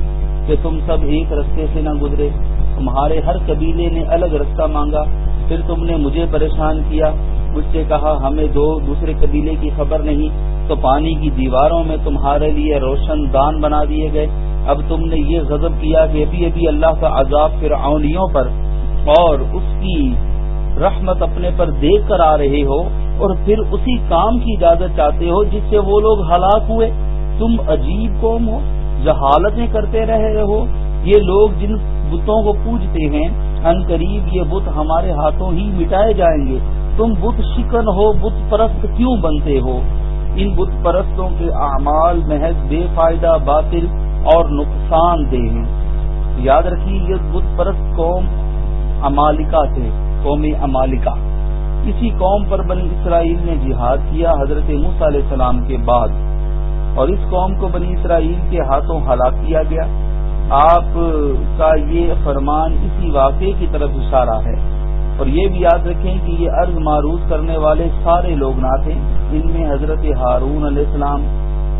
کہ تم سب ایک رستے سے نہ گزرے۔ تمہارے ہر قبیلے نے الگ رستہ مانگا، پھر تم نے مجھے پریشان کیا۔ مجھ سے کہا، ہمیں دو دوسرے قبیلے کی خبر نہیں، تو پانی کی دیواروں میں تمہارے لیے روشن دان بنا دیے گئے۔ اب تم نے یہ غضب کیا کہ ابھی ابھی اللہ کا عذاب فرعونیوں پر اور اس کی رحمت اپنے پر دیکھ کر آ رہے ہو اور پھر اسی کام کی اجازت چاہتے ہو جس سے وہ لوگ ہلاک ہوئے۔ تم عجیب قوم ہو، جہالتیں کرتے رہے ہو۔ یہ لوگ جن بتوں کو پوجتے ہیں، ان قریب یہ بت ہمارے ہاتھوں ہی مٹائے جائیں گے۔ تم بت شکن ہو، بت پرست کیوں بنتے ہو؟ ان بت پرستوں کے اعمال محض بے فائدہ، باطل اور نقصان دہ ہیں۔ یاد رکھیے، یہ بت پرست قوم امالکا تھے، قوم امالکا اسی قوم پر بنی اسرائیل نے جہاد کیا حضرت موس علیہ السلام کے بعد۔ اور اس قوم کو بنی اسرائیل کے ہاتھوں ہلاک کیا گیا۔ آپ کا یہ فرمان اسی واقعے کی طرف اشارہ ہے۔ اور یہ بھی یاد رکھیں کہ یہ عرض معروف کرنے والے سارے لوگ نہ تھے ان میں حضرت ہارون علیہ السلام،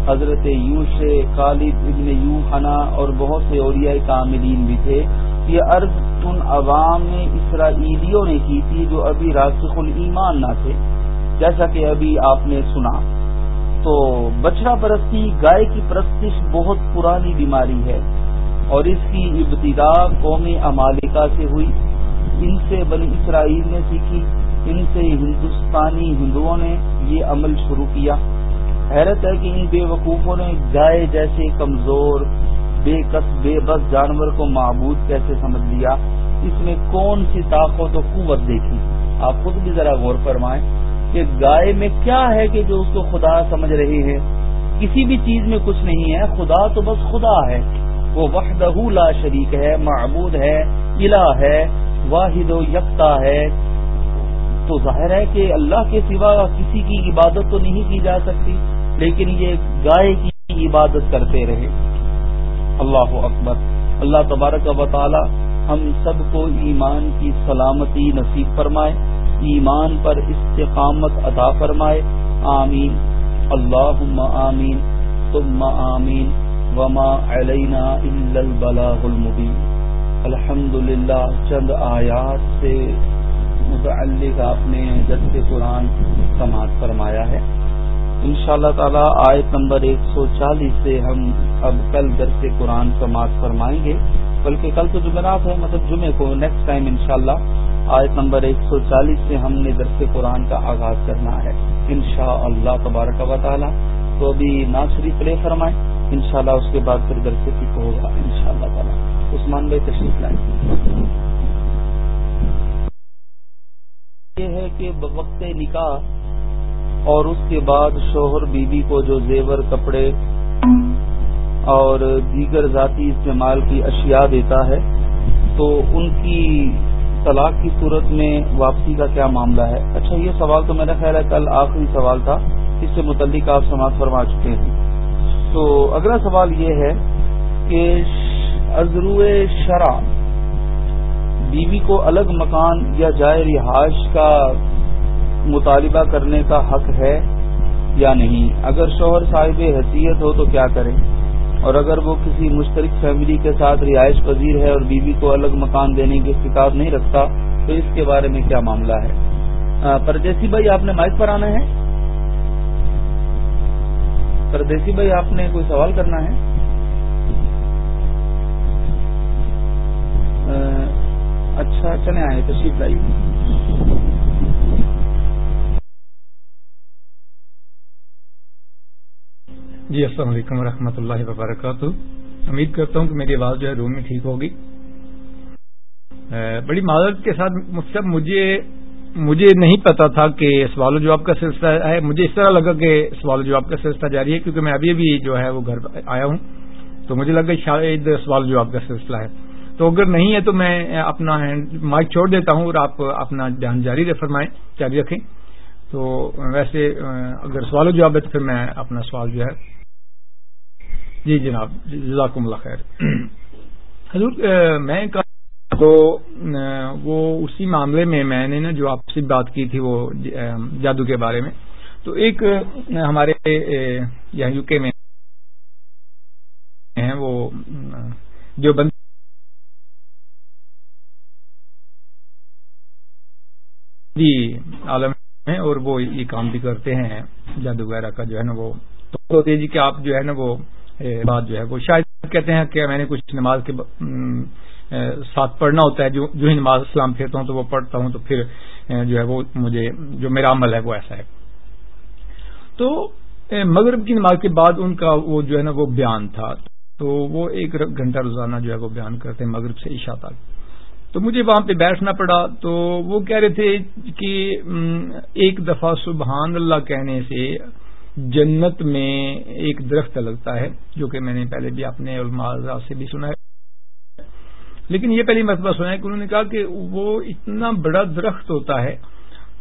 حضرت یوش خالد ابن یو خنا اور بہت سے اولیاء کاملین بھی تھے۔ یہ عرض ان عوام اسرائیلیوں نے کی تھی جو ابھی راسخ الایمان نہ تھے جیسا کہ ابھی آپ نے سنا۔ تو بچڑا پرستی، گائے کی پرستش بہت پرانی بیماری ہے اور اس کی ابتدا قوم امالکا سے ہوئی۔ ان سے بنی اسرائیل نے سیکھی، ان سے ہندوستانی ہندوؤں نے یہ عمل شروع کیا۔ حیرت ہے کہ ان بے وقوفوں نے گائے جیسے کمزور، بے کس، بے بس جانور کو معبود کیسے سمجھ لیا؟ اس میں کون سی طاقت و قوت دیکھی؟ آپ خود بھی ذرا غور فرمائیں کہ گائے میں کیا ہے کہ جو اس کو خدا سمجھ رہی ہے کسی بھی چیز میں کچھ نہیں ہے، خدا تو بس خدا ہے۔ وہ وحدہ لا شریک ہے، معبود ہے، الہ ہے، واحد و یکتا ہے۔ تو ظاہر ہے کہ اللہ کے سوا کسی کی عبادت تو نہیں کی جا سکتی، لیکن یہ گائے کی عبادت کرتے رہے۔ اللہ اکبر۔ اللہ تبارک و تعالی ہم سب کو ایمان کی سلامتی نصیب فرمائے، ایمان پر استقامت عطا فرمائے۔ آمین۔ اللہ آمین۔ ثم آمین۔ وما علینا الا البلاغ المبین۔ الحمد للہ چند آیات سے متعلق آپ نے درس قرآن سماعت فرمایا ہے۔ ان شاء اللہ تعالی آیت نمبر ایک سو چالیس سے ہم اب کل درس قرآن سماعت فرمائیں گے۔ بلکہ کل تو جمعرات ہے مطلب جمعے کو نیکسٹ ٹائم انشاءاللہ آیت نمبر ایک سو چالیس سے ہم نے درس قرآن کا آغاز کرنا ہے۔ ان شاء اللہ تبارک و تعالی تو ابھی ناصری پلے فرمائیں۔ ان شاء اللہ اس کے بعد پھر درس فکر ہوگا ان شاء اللہ تعالیٰ۔ عثمان بھائی تشریف لائیں یہ ہے کہ وقت نکاح اور اس کے بعد شوہر بیوی کو جو زیور، کپڑے اور دیگر ذاتی استعمال کی اشیاء دیتا ہے، تو ان کی طلاق کی صورت میں واپسی کا کیا معاملہ ہے؟ اچھا یہ سوال تو میرا خیال ہے کل آخری سوال تھا، اس سے متعلق آپ سماعت فرما چکے ہیں۔ تو اگلا سوال یہ ہے کہ ازرو شرح بیوی کو الگ مکان یا جائے رہائش کا مطالبہ کرنے کا حق ہے یا نہیں؟ اگر شوہر صاحب حیثیت ہو تو کیا کرے اور اگر وہ کسی مشترک فیملی کے ساتھ رہائش پذیر ہے اور بیوی کو الگ مکان دینے کی استقاب نہیں رکھتا، تو اس کے بارے میں کیا معاملہ ہے؟ پردیسی بھائی، آپ نے مائک پر آنا ہے؟ پردیسی بھائی، آپ نے کوئی سوال کرنا ہے؟ اچھا چلے آئے، تشریف لائیے۔
جی السلام علیکم ورحمۃ اللہ وبرکاتہ۔ امید کرتا ہوں کہ میری آواز جو ہے روم میں ٹھیک ہوگی۔ بڑی معذرت کے ساتھ مطلب مجھے مجھے نہیں پتا تھا کہ سوال و جواب کا سلسلہ ہے۔ مجھے اس طرح لگا کہ سوال و جواب کا سلسلہ جاری ہے کیونکہ میں ابھی ابھی جو ہے وہ گھر آیا ہوں۔ تو مجھے لگا شاید سوال و جواب کا سلسلہ ہے۔ تو اگر نہیں ہے تو میں اپنا مائک چھوڑ دیتا ہوں اور آپ اپنا دھیان جاری فرمائیں، جاری رکھیں۔ تو ویسے اگر سوال و جواب ہے تو پھر میں اپنا سوال جو ہے جی جناب، جزاکم اللہ خیر۔ حضور میں تو وہ اسی معاملے میں میں نے نا جو آپ سے بات کی تھی وہ جادو کے بارے میں، تو ایک ہمارے یہاں یو کے میں ہیں وہ جو بند جی عالم ہیں اور وہ یہ کام بھی کرتے ہیں، جادو وغیرہ کا جو ہے نا وہ، تو جی کہ آپ جو ہے نا وہ بات جو ہے وہ، شاید کہتے ہیں کہ میں نے کچھ نماز کے ساتھ پڑھنا ہوتا ہے، جو ہی نماز اسلام پھرتا ہوں تو وہ پڑھتا ہوں تو پھر جو ہے وہ مجھے، جو میرا عمل ہے وہ ایسا ہے۔ تو مغرب کی نماز کے بعد ان کا وہ جو ہے نا وہ بیان تھا۔ تو وہ ایک گھنٹہ روزانہ جو ہے وہ بیان کرتے ہیں مغرب سے عشاء تک۔ تو مجھے وہاں پہ بیٹھنا پڑا۔ تو وہ کہہ رہے تھے کہ ایک دفعہ سبحان اللہ کہنے سے جنت میں ایک درخت لگتا ہے، جو کہ میں نے پہلے بھی اپنے علماء سے بھی سنا ہے۔ لیکن یہ پہلی مرتبہ سنا ہے کہ انہوں نے کہا کہ وہ اتنا بڑا درخت ہوتا ہے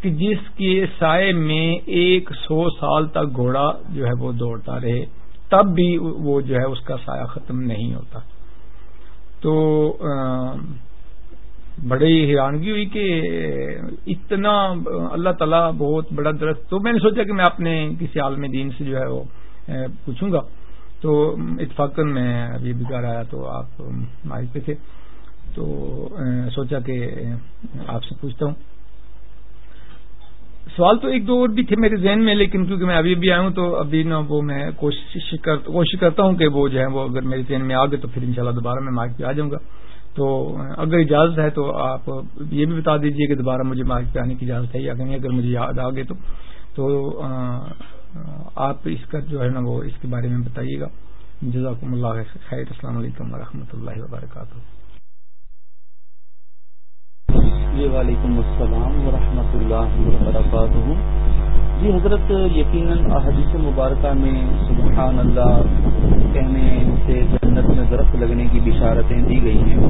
کہ جس کے سائے میں ایک سو سال تک گھوڑا جو ہے وہ دوڑتا رہے، تب بھی وہ جو ہے اس کا سایہ ختم نہیں ہوتا۔ تو بڑی حیرانگی ہوئی کہ اتنا، اللہ تعالیٰ بہت بڑا درخت۔ تو میں نے سوچا کہ میں اپنے کسی عالم دین سے جو ہے وہ پوچھوں گا۔ تو اتفاق میں ابھی بگاڑ آیا تو آپ مائک پہ تھے۔ تو سوچا کہ آپ سے پوچھتا ہوں۔ سوال تو ایک دو اور بھی تھے میرے ذہن میں، لیکن کیونکہ میں ابھی بھی آیا ہوں تو ابھی نا وہ میں کوشش کرتا ہوں کہ وہ جو ہے، وہ اگر میرے ذہن میں آ گئے تو پھر انشاءاللہ دوبارہ میں مائک پہ آ جاؤں گا۔ تو، اگر اجازت ہے تو آپ یہ بھی بتا دیجیے کہ دوبارہ مجھے مارک پہ آنے کی اجازت ہے یا نہیں، اگر مجھے یاد آ گئے تو تو آپ اس کا جو ہے نا وہ اس کے بارے میں بتائیے گا۔ جزاکم اللہ خیر، السلام علیکم ورحمۃ اللہ وبرکاتہ۔
جی وعلیکم السلام ورحمۃ اللہ وبرکاتہ۔ جی حضرت، یقیناً احادیث مبارکہ میں سبحان اللہ کہنے سے جنت میں درخت لگنے کی بشارتیں دی گئی ہیں۔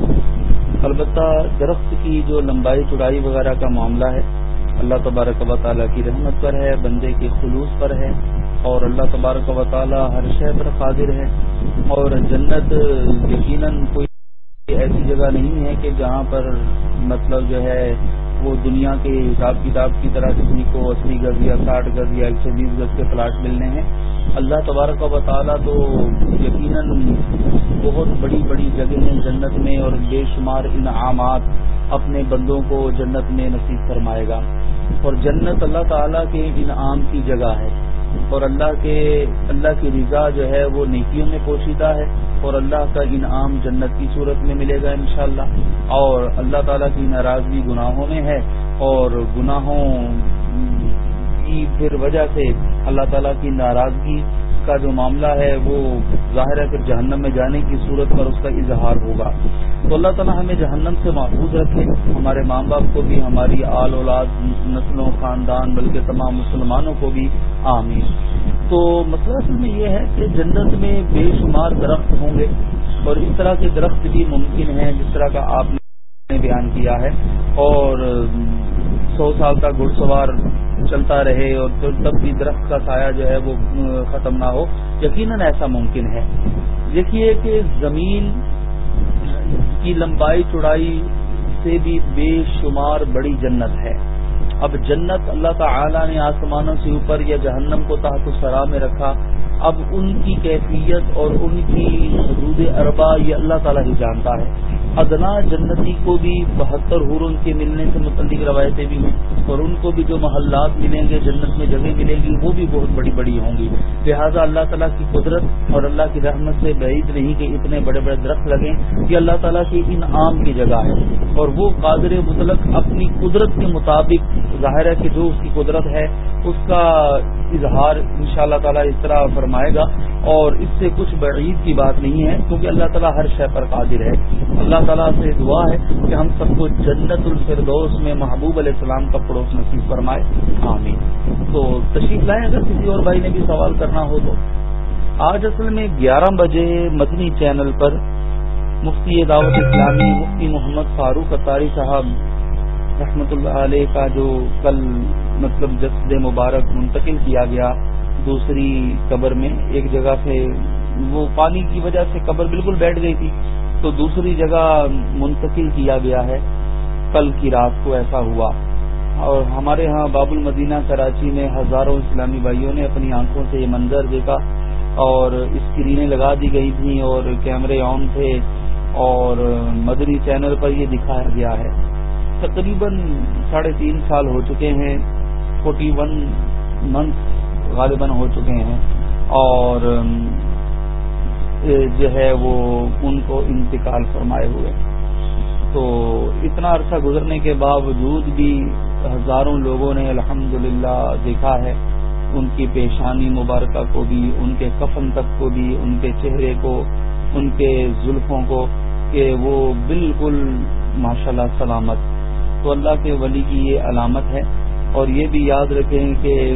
البتہ درخت کی جو لمبائی چڑائی وغیرہ کا معاملہ ہے، اللہ تبارک و تعالیٰ کی رحمت پر ہے، بندے کے خلوص پر ہے، اور اللہ تبارک و تعالیٰ ہر شے پر قادر ہے۔ اور جنت یقیناً کوئی ایسی جگہ نہیں ہے کہ جہاں پر مطلب جو ہے وہ دنیا کے حساب کتاب کی طرح کسی کو اسی گز یا ساٹھ گز یا ایک سو بیس گز کے پلاٹ ملنے ہیں۔ اللہ تبارک و تعالیٰ تو یقیناً بہت بڑی بڑی جگہیں جنت میں اور بے شمار انعامات اپنے بندوں کو جنت میں نصیب فرمائے گا۔ اور جنت اللہ تعالیٰ کے انعام کی جگہ ہے۔ اور اللہ کے اللہ کی رضا جو ہے وہ نیکیوں میں پوشیدہ ہے اور اللہ کا انعام جنت کی صورت میں ملے گا انشاءاللہ۔ اور اللہ تعالیٰ کی ناراضگی گناہوں میں ہے اور گناہوں کی پھر وجہ سے اللہ تعالیٰ کی ناراضگی کا جو معاملہ ہے وہ ظاہر ہے پھر جہنم میں جانے کی صورت پر اس کا اظہار ہوگا۔ تو اللہ تعالیٰ ہمیں جہنم سے محفوظ رکھے۔ ہمارے ماں باپ کو بھی، ہماری آل اولاد، نسلوں، خاندان، بلکہ تمام مسلمانوں کو بھی آمین۔ تو مسئلہ اصل میں یہ ہے کہ جنت میں بے شمار درخت ہوں گے اور اس طرح کے درخت بھی ممکن ہیں جس طرح کا آپ نے بیان کیا ہے۔ اور سو سال تک گھڑ سوار چلتا رہے اور تب بھی درخت کا سایہ جو ہے وہ ختم نہ ہو۔ یقیناً ایسا ممکن ہے۔ دیکھیے کہ زمین کی لمبائی چڑائی سے بھی بے شمار بڑی جنت ہے۔ اب جنت اللہ تعالی نے آسمانوں سے اوپر یا جہنم کو تحت سرا میں رکھا، اب ان کی کیفیت اور ان کی حدود اربا یہ اللہ تعالیٰ ہی جانتا ہے۔ ادنا جنتی کو بھی بہتر حور کے ملنے سے متعلق روایتیں بھی ہیں اور ان کو بھی جو محلات ملیں گے، جنت میں جگہ ملے گی، وہ بھی بہت بڑی بڑی ہوں گی۔ لہٰذا اللہ تعالیٰ کی قدرت اور اللہ کی رحمت سے بعید نہیں کہ اتنے بڑے بڑے درخت لگیں یہ اللہ تعالیٰ کی انعام کی جگہ ہے۔ اور وہ قادر مطلق اپنی قدرت کے مطابق ظاہر ہے کہ جو اس کی قدرت ہے، اس کا اظہار ان شاء اللہ تعالیٰ اس طرح فرمائے گا۔ اور اس سے کچھ بعید کی بات نہیں ہے، کیونکہ اللہ تعالیٰ ہر شے پر قادر ہے۔ اللہ تعالیٰ سے دعا ہے کہ ہم سب کو جنت الفردوس میں محبوب علیہ السلام کا پڑوس نصیب فرمائے۔ آمین۔ تو تشریف لائیں اگر کسی اور بھائی نے بھی سوال کرنا ہو تو۔ آج اصل میں گیارہ بجے مدنی چینل پر مفتی دعوت اسلامی، مفتی محمد فاروق اطاری صاحب، رحمت اللہ علیہ کا جو کل مطلب جسد مبارک منتقل کیا گیا دوسری قبر میں، ایک جگہ سے وہ پانی کی وجہ سے قبر بالکل بیٹھ گئی تھی۔ تو دوسری جگہ منتقل کیا گیا ہے۔ کل کی رات کو ایسا ہوا۔ اور ہمارے ہاں باب المدینہ، کراچی میں ہزاروں اسلامی بھائیوں نے اپنی آنکھوں سے یہ منظر دیکھا اور اسکرینیں لگا دی گئی تھیں اور کیمرے آن تھے اور مدنی چینل پر یہ دکھایا گیا ہے۔ تقریباً ساڑھے تین سال ہو چکے ہیں۔ فورٹی ون منتھ غالباً ہو چکے ہیں۔ اور جو ہے وہ ان کو انتقال فرمائے ہوئے۔ تو اتنا عرصہ گزرنے کے باوجود بھی ہزاروں لوگوں نے الحمد دیکھا ہے، ان کی پیشانی مبارکہ کو بھی، ان کے کفن تک کو بھی، ان کے چہرے کو، ان کے زلفوں کو کہ وہ بالکل ماشاءاللہ سلامت۔ تو اللہ کے ولی کی یہ علامت ہے۔ اور یہ بھی یاد رکھیں کہ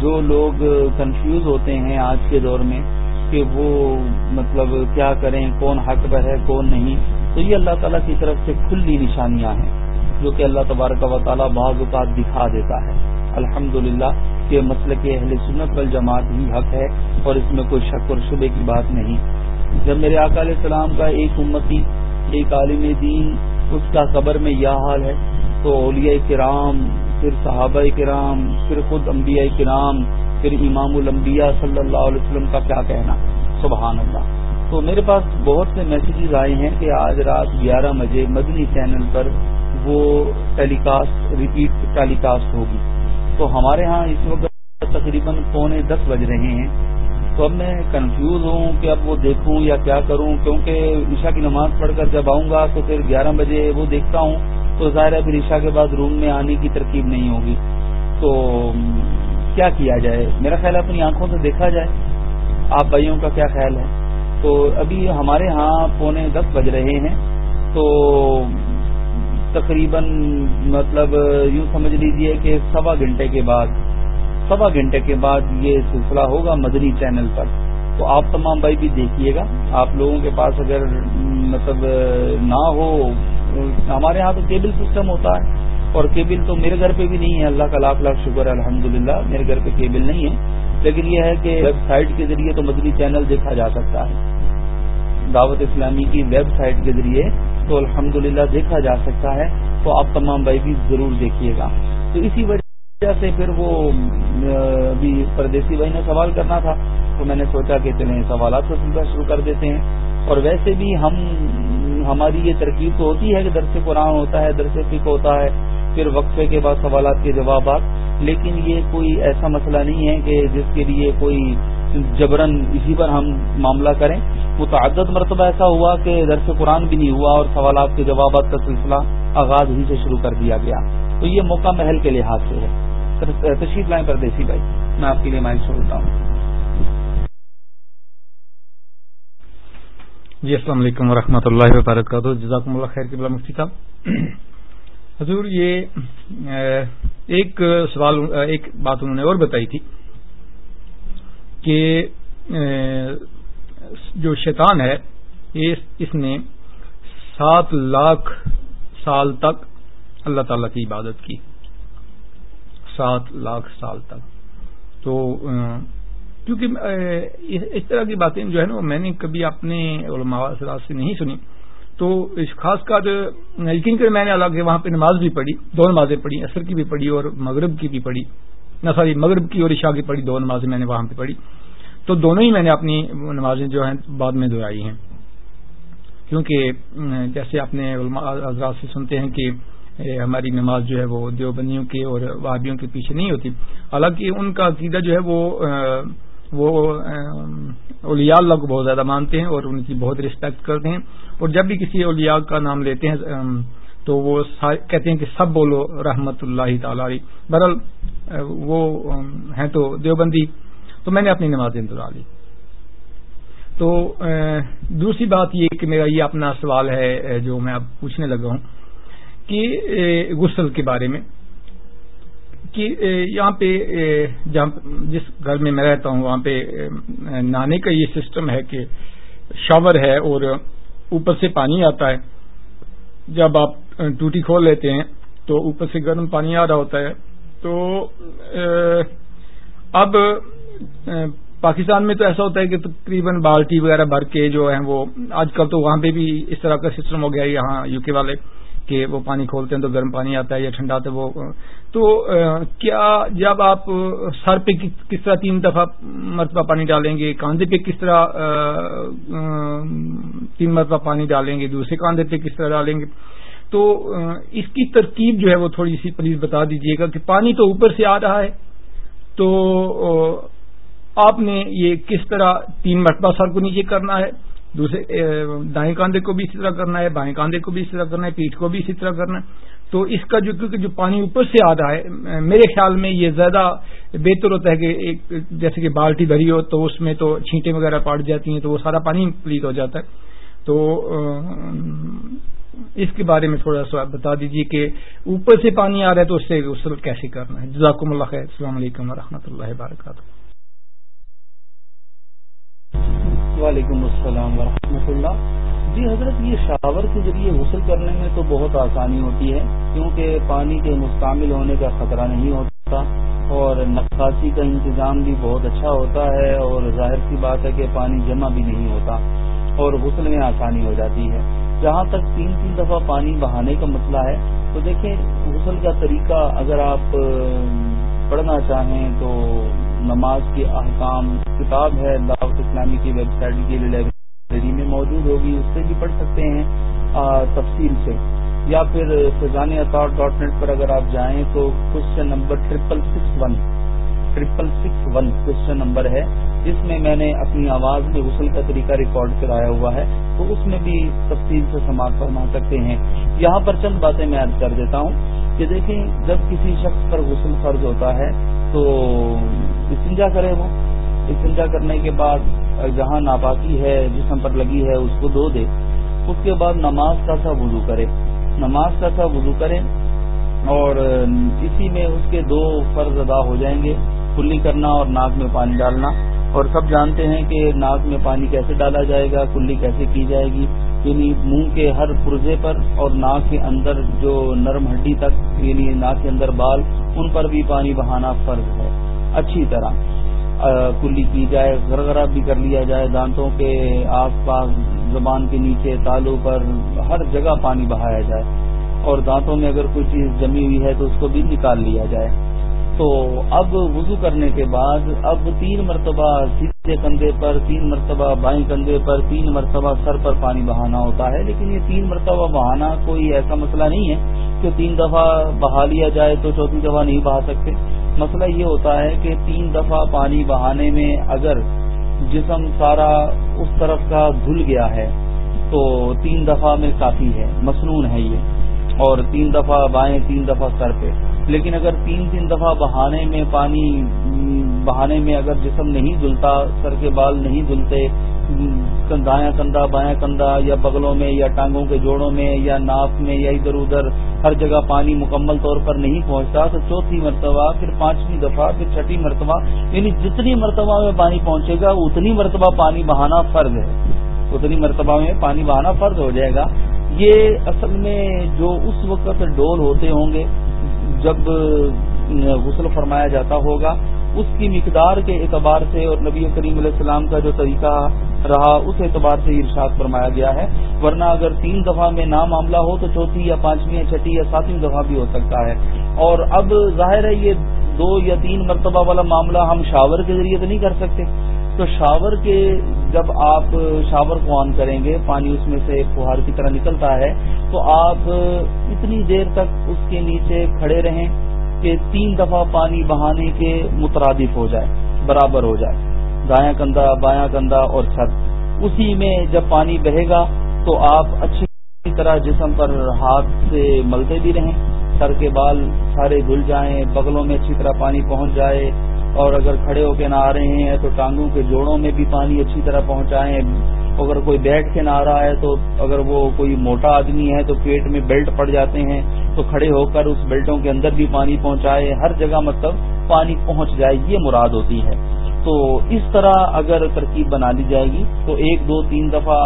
جو لوگ کنفیوز ہوتے ہیں آج کے دور میں کہ وہ مطلب کیا کریں، کون حق پر ہے، کون نہیں۔ تو یہ اللہ تعالیٰ کی طرف سے کھلی نشانیاں ہیں، جو کہ اللہ تبارک و تعالیٰ بعض اوقات دکھا دیتا ہے۔ الحمد للہ کہ مسئلہ کے اہل سنت وال جماعت ہی حق ہے اور اس میں کوئی شک اور شبے کی بات نہیں۔ جب میرے آقا علیہ السلام کا ایک امتی، ایک عالم دین، اس کا قبر میں یہ حال ہے، تو اولیاء کرام پھر صحابہ کرام، پھر خود انبیاء کرام، پھر امام الانبیاء صلی اللہ علیہ وسلم کا کیا کہنا؟ سبحان اللہ تو میرے پاس بہت سے میسیجز آئے ہیں کہ آج رات گیارہ بجے مدنی چینل پر وہ telecast repeat telecast ہوگی۔ تو ہمارے ہاں اس وقت تقریباً پونے دس بج رہے ہیں۔ تو اب میں کنفیوز ہوں کہ اب وہ دیکھوں یا کیا کروں، کیونکہ عشاء کی نماز پڑھ کر جب آؤں گا تو پھر گیارہ بجے وہ دیکھتا ہوں، تو ظاہر ہے پھر عشاء کے بعد روم میں آنے کی ترکیب نہیں ہوگی۔ تو کیا کیا جائے؟ میرا خیال ہے اپنی آنکھوں سے دیکھا جائے۔ آپ بھائیوں کا کیا خیال ہے؟ تو ابھی ہمارے ہاں پونے دس بج رہے ہیں، تو تقریباً مطلب یوں سمجھ لیجیے کہ سوا گھنٹے کے بعد سوا گھنٹے کے بعد یہ سلسلہ ہوگا مدنی چینل پر۔ تو آپ تمام بھائی بھی دیکھیے گا۔ آپ لوگوں کے پاس اگر مطلب نہ ہو، ہمارے ہاں تو کیبل سسٹم ہوتا ہے۔ اور کیبل تو میرے گھر پہ بھی نہیں ہے۔ اللہ کا لاکھ لاکھ شکر ہے الحمد میرے گھر پہ کیبل نہیں ہے۔ لیکن یہ ہے کہ ویب سائٹ کے ذریعے تو مدنی چینل دیکھا جا سکتا ہے۔ دعوت اسلامی کی ویب سائٹ کے ذریعے تو الحمد دیکھا جا سکتا ہے۔ تو آپ تمام بھائی بھی ضرور دیکھیے گا۔ تو اسی وجہ سے پھر وہ ابھی پردیسی بھائی نے سوال کرنا تھا، تو میں نے سوچا کہ چلیں سوالات کا سلسلہ شروع کر دیتے ہیں۔ اور ویسے بھی ہم، ہماری یہ ترکیب تو ہوتی ہے کہ درس قرآن ہوتا ہے، درس فک ہوتا ہے، پھر وقفے کے بعد سوالات کے جوابات۔ لیکن یہ کوئی ایسا مسئلہ نہیں ہے کہ جس کے لیے کوئی جبرن اسی پر ہم معاملہ کریں۔ متعدد مرتبہ ایسا ہوا کہ درس قرآن بھی نہیں ہوا اور سوالات کے جوابات کا سلسلہ آغاز ہی سے شروع کر دیا گیا۔ تو یہ موقع محل کے لحاظ سے ہے۔ تشریف لائیں پردیسی بھائی، میں آپ کے لیے مائنڈ چھوڑتا ہوں۔
جی السلام علیکم ورحمۃ اللہ وبرکاتہ۔ جزاکم اللہ خیر بلا مفتی صاحب۔ حضور، یہ ایک سوال ایک بات انہوں نے اور بتائی تھی کہ جو شیطان ہے اس نے سات لاکھ سال تک اللہ تعالی کی عبادت کی۔ سات لاکھ سال تک۔ تو کیونکہ اس طرح کی باتیں جو ہے نا میں نے کبھی اپنے علماء اثرات سے نہیں سنی۔ تو اس خاص کر یقین کر میں نے الگ وہاں پہ نماز بھی پڑھی، دو نمازیں پڑھی، عصر کی بھی پڑھی اور مغرب کی بھی پڑھی۔ نہ سوری مغرب کی اور عشاء کی پڑھی، دو نمازیں میں نے وہاں پہ پڑھی۔ تو دونوں ہی میں نے اپنی نمازیں جو ہیں بعد میں دہرائی ہیں۔ کیونکہ جیسے اپنے حضرات سے سنتے ہیں کہ ہماری نماز جو ہے وہ دیوبندیوں کے اور وادیوں کے پیچھے نہیں ہوتی۔ حالانکہ ان کا عقیدہ جو ہے وہ وہ اولیاء اللہ کو بہت زیادہ مانتے ہیں اور ان کی بہت رسپیکٹ کرتے ہیں۔ اور جب بھی کسی اولیاء کا نام لیتے ہیں تو وہ کہتے ہیں کہ سب بولو رحمت اللہ تعالی برل وہ ہیں تو دیوبندی۔ تو میں نے اپنی نمازیں دہرا لی۔ تو دوسری بات یہ کہ میرا یہ اپنا سوال ہے جو میں اب پوچھنے لگا ہوں۔ کہ غسل کے بارے میں کہ یہاں پہ جس گھر میں میں رہتا ہوں، وہاں پہ نہانے کا یہ سسٹم ہے کہ شاور ہے اور اوپر سے پانی آتا ہے۔ جب آپ ٹوٹی کھول لیتے ہیں تو اوپر سے گرم پانی آ رہا ہوتا ہے۔ تو اب پاکستان میں تو ایسا ہوتا ہے کہ تقریباً بالٹی وغیرہ بھر کے جو ہیں وہ، آج کل تو وہاں پہ بھی اس طرح کا سسٹم ہو گیا یہاں یو کے والے۔ کہ وہ پانی کھولتے ہیں تو گرم پانی آتا ہے یا ٹھنڈا آتا ہے وہ تو کیا جب آپ سر پہ کس طرح تین دفعہ مرتبہ پانی ڈالیں گے؟ کاندھے پہ کس طرح تین مرتبہ پانی ڈالیں گے؟ دوسرے کاندھے پہ کس طرح ڈالیں گے؟ تو اس کی ترکیب جو ہے وہ تھوڑی سی پلیز بتا دیجیے گا کہ پانی تو اوپر سے آ رہا ہے۔ تو آپ نے یہ کس طرح تین مرتبہ سر کو نیچے کرنا ہے؟ دوسرے دائیں کاندھے کو بھی اسی طرح کرنا ہے، بائیں کاندھے کو بھی اسی طرح کرنا ہے پیٹ کو بھی اسی طرح کرنا ہے۔ تو اس کا جو، کیونکہ جو پانی اوپر سے آ رہا ہے، میرے خیال میں یہ زیادہ بہتر ہوتا ہے کہ ایک، جیسے کہ بالٹی بھری ہو تو اس میں تو چھینٹیں وغیرہ پاٹ جاتی ہیں تو وہ سارا پانی پلیت ہو جاتا ہے۔ تو اس کے بارے میں تھوڑا سا بتا دیجیے کہ اوپر سے پانی آ رہا ہے تو اس سے غسل کیسے کرنا ہے۔ جزاکم اللہ خیر۔ السلام علیکم و اللہ وبرکاتہ۔
وعلیکم السلام ورحمۃ اللہ۔ جی حضرت، یہ شاور کے ذریعے غسل کرنے میں تو بہت آسانی ہوتی ہے، کیونکہ پانی کے مستعمل ہونے کا خطرہ نہیں ہوتا اور نقاسی کا انتظام بھی بہت اچھا ہوتا ہے اور ظاہر سی بات ہے کہ پانی جمع بھی نہیں ہوتا اور غسل میں آسانی ہو جاتی ہے۔ جہاں تک تین تین دفعہ پانی بہانے کا مسئلہ ہے، تو دیکھیں، غسل کا طریقہ اگر آپ پڑھنا چاہیں تو نماز کے احکام، کتاب ہے، دعوت اسلامی کی ویب سائٹ کی لائبریری میں موجود ہوگی، اس سے بھی پڑھ سکتے ہیں تفصیل سے۔ یا پھر فضان اطار ڈاٹ نیٹ پر اگر آپ جائیں تو question number triple six one triple six one question number ہے، جس میں میں نے اپنی آواز میں غسل کا طریقہ ریکارڈ کرایا ہوا ہے، تو اس میں بھی تفصیل سے سماعت فرما سکتے ہیں۔ یہاں پر چند باتیں میں عرض کر دیتا ہوں کہ دیکھیں، جب کسی شخص پر غسل فرض ہوتا ہے تو استنجا کرے وہ۔ استنجا کرنے کے بعد جہاں ناپاکی ہے، جسم پر لگی ہے، اس کو دھو دے۔ اس کے بعد نماز کا سا وضو کرے۔ نماز کا سب وضو کریں اور اسی میں اس کے دو فرض ادا ہو جائیں گے۔ کلی کرنا اور ناک میں پانی ڈالنا۔ اور سب جانتے ہیں کہ ناک میں پانی کیسے ڈالا جائے گا کلی کیسے کی جائے گی۔ یعنی منہ کے ہر پرزے پر اور ناک کے اندر جو نرم ہڈی تک یعنی ناک کے اندر بال، ان پر بھی پانی بہانا فرض ہے۔ اچھی طرح کلی کی جائے گرگرا بھی کر لیا جائے، دانتوں کے آس پاس، زبان کے نیچے، تالوں پر ہر جگہ پانی بہایا جائے۔ اور دانتوں میں اگر کوئی چیز جمی ہوئی ہے تو اس کو بھی نکال لیا جائے۔ تو اب وضو کرنے کے بعد اب تین مرتبہ سیدھے کندھے پر، تین مرتبہ بائیں کندھے پر، تین مرتبہ سر پر پانی بہانا ہوتا ہے۔ لیکن یہ تین مرتبہ بہانا کوئی ایسا مسئلہ نہیں ہے کہ تین دفعہ بہا لیا جائے تو چوتھی دفعہ نہیں بہا سکتے۔ مسئلہ یہ ہوتا ہے کہ تین دفعہ پانی بہانے میں اگر جسم سارا اس طرف کا دھل گیا ہے تو تین دفعہ میں کافی ہے، مصنون ہے یہ۔ اور تین دفعہ بائیں تین دفعہ سر پہ۔ لیکن اگر تین تین دفعہ بہانے میں پانی، بہانے میں اگر جسم نہیں دھلتا، سر کے بال نہیں دھلتے، دایاں کندھا، بایاں کندھا، یا بغلوں میں، یا ٹانگوں کے جوڑوں میں، یا ناف میں، یا ادھر ادھر، ہر جگہ پانی مکمل طور پر نہیں پہنچتا، تو چوتھی مرتبہ، پھر پانچویں دفعہ، پھر چھٹی مرتبہ یعنی جتنی مرتبہ میں پانی پہنچے گا، اتنی مرتبہ پانی بہانا فرض ہے۔ اتنی مرتبہ میں پانی بہانا فرض ہو جائے گا۔ یہ اصل میں جو اس وقت ڈول ہوتے ہوں گے، جب غسل فرمایا جاتا ہوگا، اس کی مقدار کے اعتبار سے اور نبی کریم علیہ السلام کا جو طریقہ رہا، اس اعتبار سے ارشاد فرمایا گیا ہے۔ ورنہ اگر تین دفعہ میں نہ معاملہ ہو تو چوتھی یا پانچویں یا چھٹی یا ساتویں دفعہ بھی ہو سکتا ہے۔ اور اب ظاہر ہے یہ دو یا تین مرتبہ والا معاملہ ہم شاور کے ذریعے تو نہیں کر سکتے۔ تو شاور کے جب آپ شاور کو آن کریں گے، پانی اس میں سے فہار کی طرح نکلتا ہے، تو آپ اتنی دیر تک اس کے نیچے کھڑے رہیں کہ تین دفعہ پانی بہانے کے مترادف ہو جائے، برابر ہو جائے۔ دایاں کندھا، بایاں کندھا اور چھت۔ اسی میں جب پانی بہے گا، تو آپ اچھی طرح جسم پر ہاتھ سے ملتے بھی رہیں۔ سر کے بال سارے دھل جائیں، بغلوں میں اچھی طرح پانی پہنچ جائے۔ اور اگر کھڑے ہو کے نہ آ رہے ہیں تو ٹانگوں کے جوڑوں میں بھی پانی اچھی طرح پہنچائیں۔ اگر کوئی بیٹھ کے نہ آ رہا ہے تو اگر وہ کوئی موٹا آدمی ہے تو پیٹ میں بیلٹ پڑ جاتے ہیں تو کھڑے ہو کر اس بیلٹوں کے اندر بھی پانی پہنچائے۔ ہر جگہ مطلب پانی پہنچ جائے، یہ مراد ہوتی ہے۔ تو اس طرح اگر ترکیب بنا لی جائے گی تو ایک، دو، تین دفعہ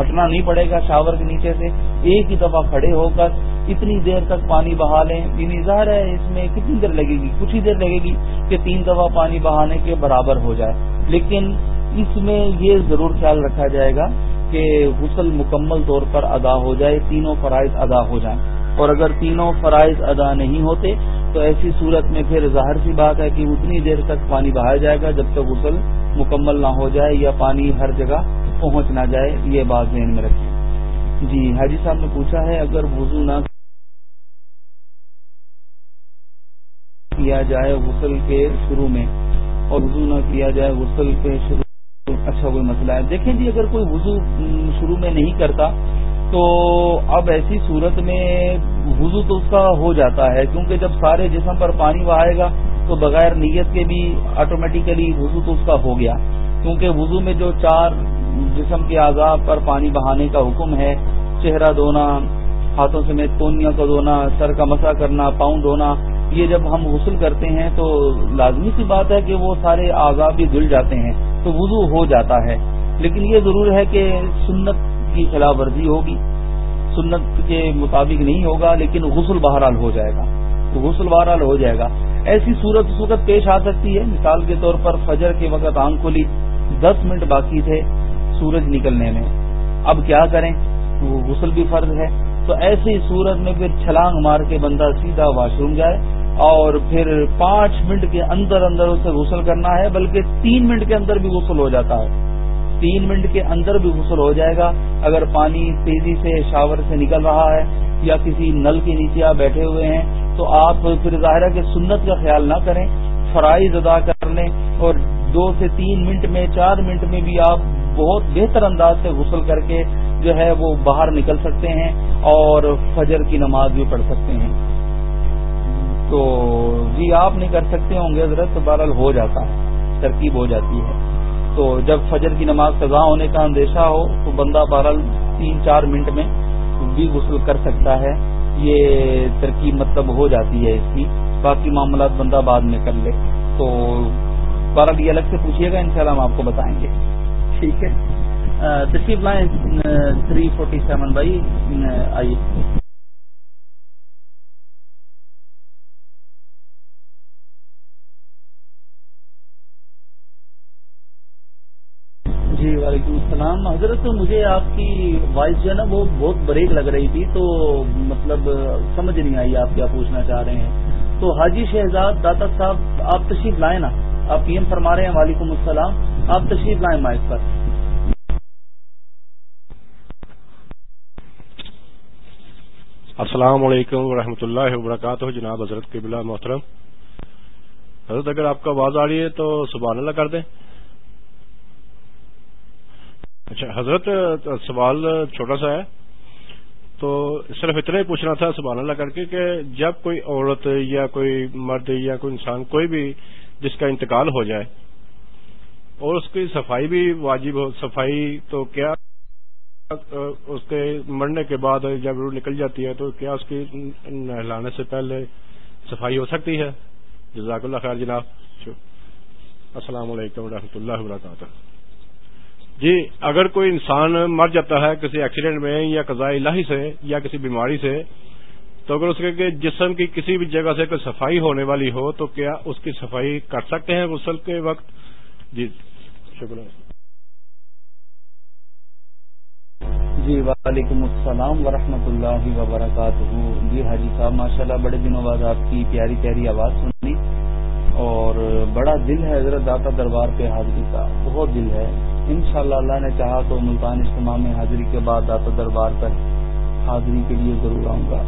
ہٹنا نہیں پڑے گا شاور کے نیچے سے۔ ایک ہی دفعہ کھڑے ہو کر اتنی دیر تک پانی بہا لیں۔ یعنی ظاہر ہے اس میں کتنی دیر لگے گی؟ کچھ ہی دیر لگے گی کہ تین دفعہ پانی بہانے کے برابر ہو جائے۔ لیکن اس میں یہ ضرور خیال رکھا جائے گا کہ غسل مکمل طور پر ادا ہو جائے، تینوں فرائض ادا ہو جائیں۔ اور اگر تینوں فرائض ادا نہیں ہوتے، تو ایسی صورت میں پھر ظاہر سی بات ہے کہ اتنی دیر تک پانی بہایا جائے گا جب تک غسل مکمل نہ ہو جائے یا پانی ہر جگہ پہنچ نہ جائے، یہ بات ذہن میں رکھیں۔ جی حاجی صاحب نے پوچھا ہے، اگر وضو نہ کیا جائے غسل کے شروع میں اور وضو نہ کیا جائے غسل کے شروع اچھا کوئی مسئلہ ہے؟ دیکھیں جی اگر کوئی وضو شروع میں نہیں کرتا تو اب ایسی صورت میں وضو تو اس کا ہو جاتا ہے، کیونکہ جب سارے جسم پر پانی بہائے گا تو بغیر نیت کے بھی آٹومیٹیکلی وضو تو اس کا ہو گیا۔ کیونکہ وضو میں جو چار جسم کے اعضاء پر پانی بہانے کا حکم ہے، چہرہ دھونا، ہاتھوں سمیت پونیاں کو دھونا سر کا مسا کرنا، پاؤں دھونا یہ جب ہم غسل کرتے ہیں تو لازمی سی بات ہے کہ وہ سارے اعضاء بھی دھل جاتے ہیں تو وضو ہو جاتا ہے۔ لیکن یہ ضرور ہے کہ سنت کی خلاف ورزی ہوگی۔ سنت کے مطابق نہیں ہوگا، لیکن غسل بہرحال ہو جائے گا۔ تو غسل بہرحال ہو جائے گا۔ ایسی صورت صورت پیش آ سکتی ہے۔ مثال کے طور پر فجر کے وقت آنکھ کھلی، دس منٹ باقی تھے سورج نکلنے میں۔ اب کیا کریں؟ وہ غسل بھی فرض ہے۔ تو ایسی صورت میں پھر چھلانگ مار کے بندہ سیدھا واش روم جائے۔ اور پھر پانچ منٹ کے اندر اندر اسے غسل کرنا ہے، بلکہ تین منٹ کے اندر بھی غسل ہو جاتا ہے۔ تین منٹ کے اندر بھی غسل ہو جائے گا۔ اگر پانی تیزی سے شاور سے نکل رہا ہے یا کسی نل کے نیچے آپ بیٹھے ہوئے ہیں، تو آپ پھر ظاہرہ کے سنت کا خیال نہ کریں۔ فرائض ادا کر لیں اور دو سے تین منٹ میں، چار منٹ میں بھی آپ بہت بہتر انداز سے غسل کر کے جو ہے وہ باہر نکل سکتے ہیں اور فجر کی نماز بھی پڑھ سکتے ہیں۔ تو جی آپ نہیں کر سکتے ہوں گے حضرت بہرحال ہو جاتا ہے ترکیب ہو جاتی ہے۔ تو جب فجر کی نماز سزا ہونے کا اندیشہ ہو، تو بندہ بہرحال تین چار منٹ میں بھی غسل کر سکتا ہے۔ یہ ترکیب مطلب ہو جاتی ہے اس کی۔ باقی معاملات بندہ بعد میں کر لے۔ تو بارہ بھی الگ سے پوچھیے گا، انشاءاللہ ہم آپ کو بتائیں گے۔ ٹھیک ہے۔ تشریف لائیں تھری فورٹی سیون بھائی، آئیے جی وعلیکم السلام۔ حضرت، مجھے آپ کی وائس جو ہے نا، وہ بہت بریک لگ رہی تھی، تو مطلب سمجھ نہیں آئی آپ کیا پوچھنا چاہ رہے ہیں۔ تو حاجی شہزاد داتا صاحب، آپ تشریف لائیں نا۔ آپ پی ایم فرما رہے ہیں، وعلیکم السلام۔ آپ تشریف لائیں مائک پر۔
السلام علیکم ورحمۃ اللہ وبرکاتہ، جناب حضرت کے بلا محترم۔ حضرت، اگر آپ کا آواز آ رہی ہے تو سبحان اللہ کر دیں۔ اچھا حضرت، سوال چھوٹا سا ہے۔ تو صرف اتنا ہی پوچھنا تھا سبحان اللہ کر کے کہ جب کوئی عورت یا کوئی مرد یا کوئی انسان کوئی بھی جس کا انتقال ہو جائے اور اس کی صفائی بھی واجب ہو، صفائی تو کیا اس کے مرنے کے بعد جب روح نکل جاتی ہے تو کیا اس کی نہلانے سے پہلے صفائی ہو سکتی ہے؟ جزاک اللہ خیر جناب۔ السلام علیکم و اللہ وبرکاتہ۔ جی اگر کوئی انسان مر جاتا ہے کسی ایکسیڈنٹ میں یا قضاء الہی سے یا کسی بیماری سے، تو اگر اس کے جسم کی کسی بھی جگہ سے کوئی صفائی ہونے والی ہو، تو کیا اس کی صفائی کر سکتے ہیں غسل کے وقت؟ جی شکریہ۔
جی وعلیکم السلام ورحمۃ اللہ وبرکاتہ۔ جی حاجی صاحب، ماشاءاللہ بڑے دنوں بعد آپ کی پیاری پیاری آواز سنی۔ اور بڑا دل ہے حضرت داتا دربار پہ حاضری کا، بہت دل ہے۔ انشاءاللہ اللہ نے چاہا تو ملتان اجتماع میں حاضری کے بعد داتا دربار پر حاضری کے لیے ضرور آؤں گا۔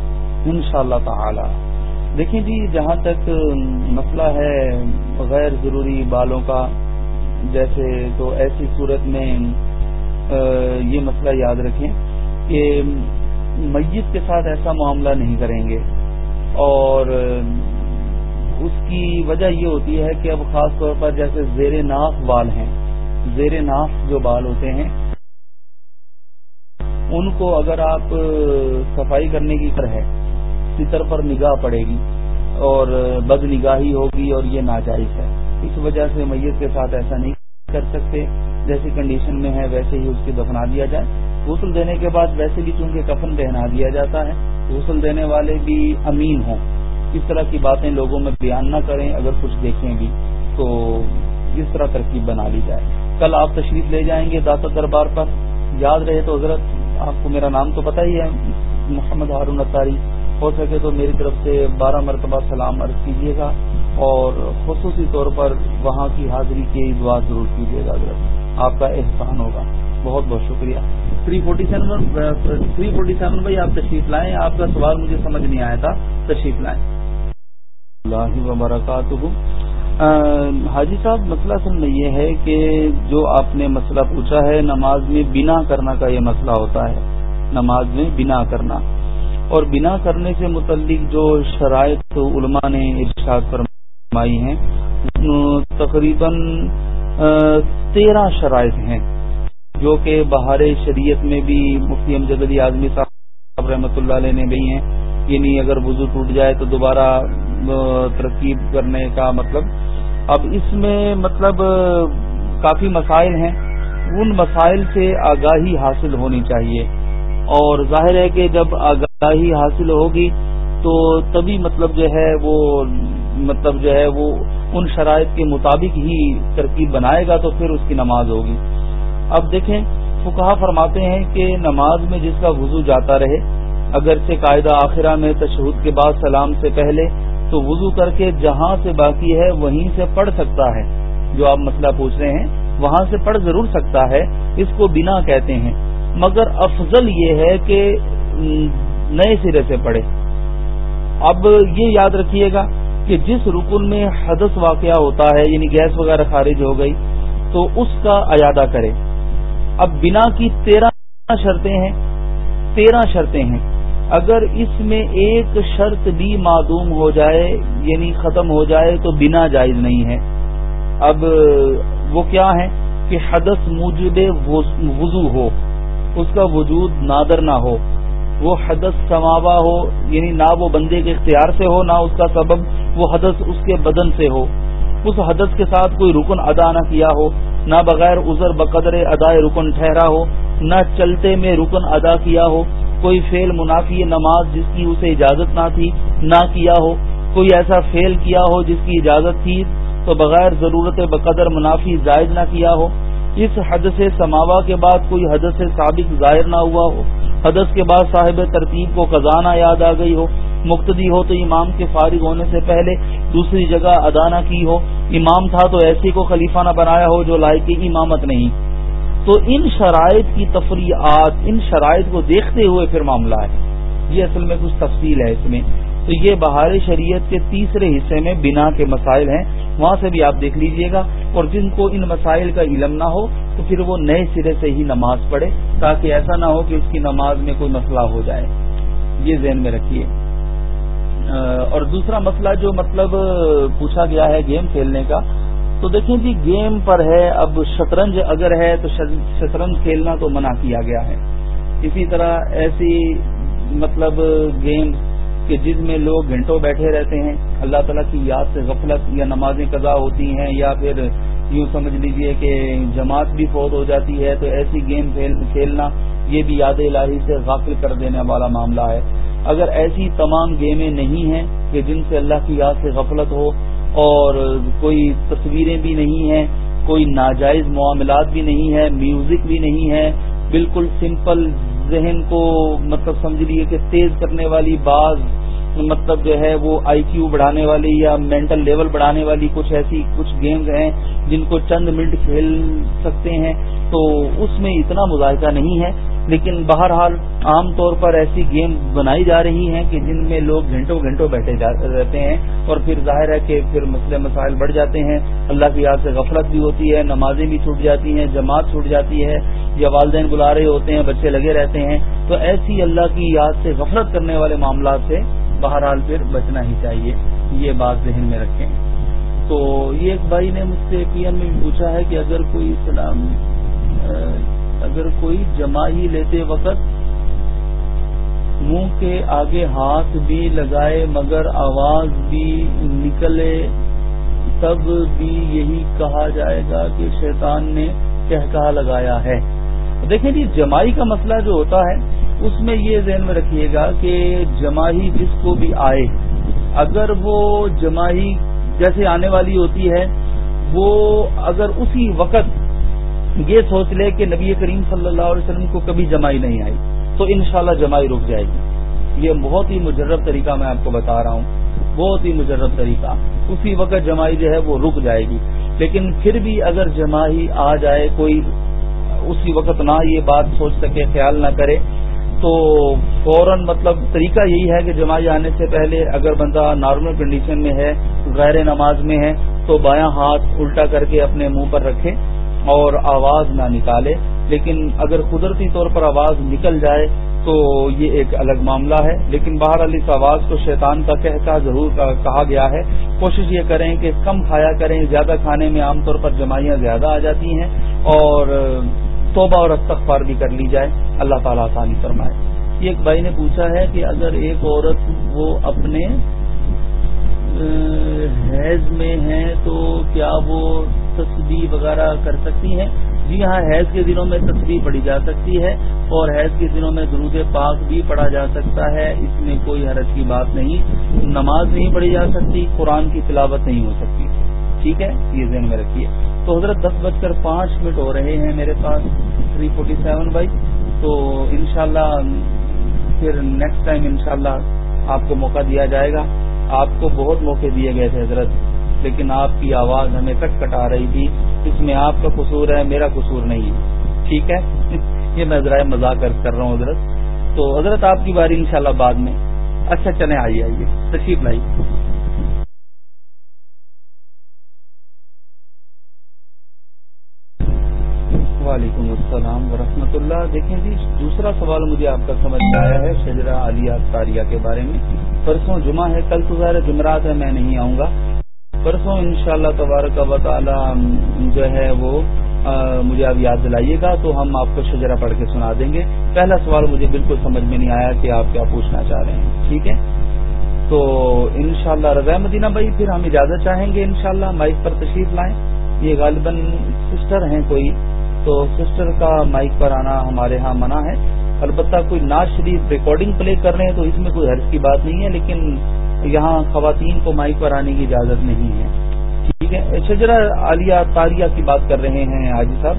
انشاءاللہ تعالی۔ دیکھیں جی جہاں تک مسئلہ ہے غیر ضروری بالوں کا، جیسے تو ایسی صورت میں یہ مسئلہ یاد رکھیں کہ میت کے ساتھ ایسا معاملہ نہیں کریں گے۔ اور اس کی وجہ یہ ہوتی ہے کہ اب خاص طور پر جیسے زیر ناف بال ہیں زیر ناف جو بال ہوتے ہیں، ان کو اگر آپ صفائی کرنے کی طرح ستر پر نگاہ پڑے گی اور بد نگاہی ہوگی اور یہ ناجائز ہے۔ اس وجہ سے میت کے ساتھ ایسا نہیں کر سکتے جیسی کنڈیشن میں ہے، ویسے ہی اس کی دفنا دیا جائے۔ غسل دینے کے بعد ویسے بھی چونکہ کفن پہنا دیا جاتا ہے، غسل دینے والے بھی امین ہوں۔ اس طرح کی باتیں لوگوں میں بیان نہ کریں، اگر کچھ دیکھیں بھی تو اس طرح ترکیب بنا لی جائے۔ کل آپ تشریف لے جائیں گے داتا دربار پر۔ یاد رہے تو حضرت آپ کو میرا نام تو پتہ ہی ہے محمد ہارون اطاری۔ ہو سکے تو میری طرف سے بارہ مرتبہ سلام عرض کیجیے گا اور خصوصی طور پر وہاں کی حاضری کی دعا ضرور کیجیے گا حضرت۔ آپ کا احسان ہوگا۔ بہت بہت شکریہ۔ Three forty seven three forty seven بھائی آپ تشریف لائیں۔ آپ کا سوال مجھے سمجھ نہیں آیا تھا۔ تشریف لائیں۔ اللہ وبرکاتہ۔ حاجی صاحب، مسئلہ اصل میں یہ ہے کہ جو آپ نے مسئلہ پوچھا ہے، نماز میں بنا کرنا کا یہ مسئلہ ہوتا ہے۔ نماز میں بنا کرنا۔ اور بنا کرنے سے متعلق جو شرائط علماء نے ارشاد فرمائی ہیں تقریباً تیرہ شرائط ہیں۔ جو کہ بہار شریعت میں بھی مفتی امجد علی اعظمی صاحب رحمۃ اللہ علیہ نے بھی ہیں۔ یعنی اگر وضو ٹوٹ جائے تو دوبارہ ترکیب کرنے کا مطلب اب اس میں مطلب کافی مسائل ہیں۔ ان مسائل سے آگاہی حاصل ہونی چاہیے۔ اور ظاہر ہے کہ جب آگاہی حاصل ہوگی تو تبھی مطلب جو ہے وہ مطلب جو ہے وہ ان شرائط کے مطابق ہی ترکیب بنائے گا تو پھر اس کی نماز ہوگی۔ اب دیکھیں فکہ فرماتے ہیں کہ نماز میں جس کا وضو جاتا رہے، اگرچہ قاعدہ آخرہ میں تشہد کے بعد سلام سے پہلے تو وضو کر کے جہاں سے باقی ہے وہیں سے پڑھ سکتا ہے۔ جو آپ مسئلہ پوچھ رہے ہیں، وہاں سے پڑھ ضرور سکتا ہے، اس کو بنا کہتے ہیں۔ مگر افضل یہ ہے کہ نئے سرے سے پڑھے۔ اب یہ یاد رکھیے گا کہ جس رکن میں حدث واقعہ ہوتا ہے یعنی گیس وغیرہ خارج ہو گئی، تو اس کا ایادہ کرے اب بنا کی تیرہ شرطیں ہیں، تیرہ شرطیں ہیں۔ اگر اس میں ایک شرط بھی معدوم ہو جائے یعنی ختم ہو جائے تو بنا جائز نہیں ہے۔ اب وہ کیا ہے کہ حدث موجود وضو ہو، اس کا وجود نادر نہ ہو۔ وہ حدث سماوا ہو یعنی نہ وہ بندے کے اختیار سے ہو، نہ اس کا سبب وہ حدث اس کے بدن سے ہو۔ اس حدث کے ساتھ کوئی رکن ادا نہ کیا ہو، نہ بغیر عذر بقدر ادائے رکن ٹھہرا ہو، نہ چلتے میں رکن ادا کیا ہو۔ کوئی فیل منافی نماز جس کی اسے اجازت نہ تھی، نہ کیا ہو، کوئی ایسا فیل کیا ہو جس کی اجازت تھی تو بغیر ضرورت بقدر منافی زائد نہ کیا ہو۔ اس حد سے سماوا کے بعد کوئی حد سے سابق ظاہر نہ ہوا ہو۔ حدث کے بعد صاحب ترتیب کو خزانہ یاد آ گئی ہو۔ مقتدی ہو تو امام کے فارغ ہونے سے پہلے دوسری جگہ ادا نہ کی ہو۔ امام تھا تو ایسی کو خلیفہ نہ بنایا ہو جو لائق امامت نہیں۔ تو ان شرائط کی تفریحات ان شرائط کو دیکھتے ہوئے پھر معاملہ ہے۔ یہ اصل میں کچھ تفصیل ہے اس میں۔ تو یہ بہار شریعت کے تیسرے حصے میں بنا کے مسائل ہیں۔ وہاں سے بھی آپ دیکھ لیجیے گا۔ اور جن کو ان مسائل کا علم نہ ہو، تو پھر وہ نئے سرے سے ہی نماز پڑھے، تاکہ ایسا نہ ہو کہ اس کی نماز میں کوئی مسئلہ ہو جائے۔ یہ ذہن میں رکھیے۔ اور دوسرا مسئلہ جو مطلب پوچھا گیا ہے گیم کھیلنے کا تو دیکھیں جی گیم پر ہے، اب شطرنج اگر ہے تو شطرنج کھیلنا تو منع کیا گیا ہے۔ اسی طرح ایسی مطلب گیم کہ جن میں لوگ گھنٹوں بیٹھے رہتے ہیں، اللہ تعالیٰ کی یاد سے غفلت یا نمازیں قضا ہوتی ہیں یا پھر یوں سمجھ لیجیے کہ جماعت بھی فوت ہو جاتی ہے، تو ایسی گیم کھیلنا یہ بھی یاد الہی سے غافل کر دینے والا معاملہ ہے۔ اگر ایسی تمام گیمیں نہیں ہیں کہ جن سے اللہ کی یاد سے غفلت ہو اور کوئی تصویریں بھی نہیں ہیں، کوئی ناجائز معاملات بھی نہیں ہے میوزک بھی نہیں ہے بالکل سمپل ذہن کو مطلب سمجھ لیے کہ تیز کرنے والی بعض مطلب جو ہے وہ آئی کیو بڑھانے والی یا مینٹل لیول بڑھانے والی کچھ ایسی کچھ گیمز ہیں جن کو چند منٹ کھیل سکتے ہیں تو اس میں اتنا مذائقہ نہیں ہے۔ لیکن بہرحال عام طور پر ایسی گیم بنائی جا رہی ہیں کہ جن میں لوگ گھنٹوں گھنٹوں بیٹھے رہتے ہیں اور پھر ظاہر ہے کہ پھر مسئلے مسائل بڑھ جاتے ہیں۔ اللہ کی یاد سے غفلت بھی ہوتی ہے، نمازیں بھی چھوٹ جاتی ہیں، جماعت چھوٹ جاتی ہے، یا والدین بلا رہے ہوتے ہیں، بچے لگے رہتے ہیں۔ تو ایسی اللہ کی یاد سے غفلت کرنے والے معاملات سے بہرحال پھر بچنا ہی چاہیے، یہ بات ذہن میں رکھیں۔ تو یہ ایک بھائی نے مجھ سے پی ایم میں پوچھا ہے کہ اگر کوئی اسلام اگر کوئی جمائی لیتے وقت منہ کے آگے ہاتھ بھی لگائے مگر آواز بھی نکلے، تب بھی یہی کہا جائے گا کہ شیطان نے کہا لگایا ہے۔ دیکھیں جی جمائی کا مسئلہ جو ہوتا ہے اس میں یہ ذہن میں رکھیے گا کہ جمائی جس کو بھی آئے، اگر وہ جمائی جیسے آنے والی ہوتی ہے، وہ اگر اسی وقت یہ سوچ لے کہ نبی کریم صلی اللہ علیہ وسلم کو کبھی جمائی نہیں آئی، تو انشاءاللہ جمائی رک جائے گی۔ یہ بہت ہی مجرب طریقہ میں آپ کو بتا رہا ہوں۔ بہت ہی مجرب طریقہ۔ اسی وقت جمائی جو ہے وہ رک جائے گی۔ لیکن پھر بھی اگر جمائی آ جائے، کوئی اسی وقت نہ یہ بات سوچ سکے، خیال نہ کرے تو فوراً مطلب طریقہ یہی ہے کہ جمائی آنے سے پہلے اگر بندہ نارمل کنڈیشن میں ہے، غیر نماز میں ہے، تو بایاں ہاتھ الٹا کر کے اپنے منہ پر رکھے اور آواز نہ نکالے۔ لیکن اگر قدرتی طور پر آواز نکل جائے تو یہ ایک الگ معاملہ ہے۔ لیکن باہر علی اس آواز کو شیطان کا کہتا ضرور کہا گیا ہے۔ کوشش یہ کریں کہ کم کھایا کریں۔ زیادہ کھانے میں عام طور پر جمائیاں زیادہ آ جاتی ہیں اور توبہ اور استغفار بھی کر لی جائے۔ اللہ تعالیٰ آسانی فرمائے۔ یہ ایک بھائی نے پوچھا ہے کہ اگر ایک عورت وہ اپنے حیض میں ہیں تو کیا وہ تصویر وغیرہ کر سکتی ہیں؟ جی ہاں حیض کے دنوں میں تصویر پڑھی جا سکتی ہے اور حیض کے دنوں میں درود پاک بھی پڑھا جا سکتا ہے۔ اس میں کوئی حرج کی بات نہیں۔ نماز نہیں پڑھی جا سکتی، قرآن کی تلاوت نہیں ہو سکتی۔ ٹھیک ہے؟ یہ ذہن میں رکھیے۔ تو حضرت دس بج کر پانچ منٹ ہو رہے ہیں میرے پاس تھری فورٹی سیون بائی تو انشاءاللہ پھر نیکسٹ ٹائم انشاءاللہ آپ کو موقع دیا جائے گا۔ آپ کو بہت موقع دیے گئے تھے حضرت، لیکن آپ کی آواز ہمیں تک کٹا رہی تھی۔ اس میں آپ کا قصور ہے، میرا قصور نہیں۔ ہے ٹھیک ہے؟ یہ میں ذرائع مذاق کر رہا ہوں حضرت۔ تو حضرت آپ کی باری انشاءاللہ بعد میں۔ اچھا چلے آئیے آئیے۔ تشریف لائیے۔ وعلیکم السلام ورحمۃ اللہ۔ دیکھیں جی دوسرا سوال مجھے آپ کا سمجھ میں آیا ہے شجرا علیہ تاریہ کے بارے میں۔ پرسوں جمعہ ہے، کل تو ظاہر جمعرات ہے، میں نہیں آؤں گا۔ پرسوں انشاءاللہ تبارک و تعالی جو ہے وہ مجھے اب یاد دلائیے گا تو ہم آپ کو شجرا پڑھ کے سنا دیں گے۔ پہلا سوال مجھے بالکل سمجھ میں نہیں آیا کہ آپ کیا پوچھنا چاہ رہے ہیں۔ ٹھیک ہے؟ تو انشاءاللہ شاء رضا مدینہ جی بھائی، پھر ہم اجازت چاہیں گے انشاءاللہ مائک پر تشریف لائیں۔ یہ غالباً سسٹر ہیں کوئی۔ تو سسٹر کا مائک پر آنا ہمارے ہاں منع ہے۔ البتہ کوئی ناز شریف ریکارڈنگ پلے کر رہے ہیں تو اس میں کوئی حرض کی بات نہیں ہے، لیکن یہاں خواتین کو مائک پر آنے کی اجازت نہیں ہے۔ ٹھیک ہے، شجرا عالیہ تاریہ کی بات کر رہے ہیں حاجی صاحب۔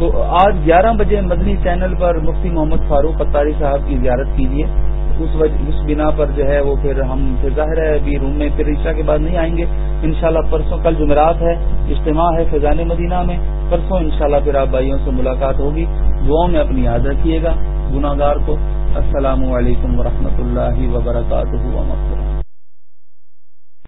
تو آج گیارہ بجے مدنی چینل پر مفتی محمد فاروق اتاری صاحب کی زیارت کیجیے۔ اس اس بنا پر جو ہے وہ پھر ہم پھر ظاہر ہے ابھی روم میں پھر عشاء کے بعد نہیں آئیں گے۔ انشاءاللہ پرسوں کل جمعرات ہے، اجتماع ہے فیضان مدینہ میں۔ پرسوں انشاءاللہ پھر آپ بھائیوں سے ملاقات ہوگی۔ دعاؤں میں اپنی یاد رکھیے گا۔ گناگار کو السلام علیکم ورحمۃ اللہ وبرکاتہ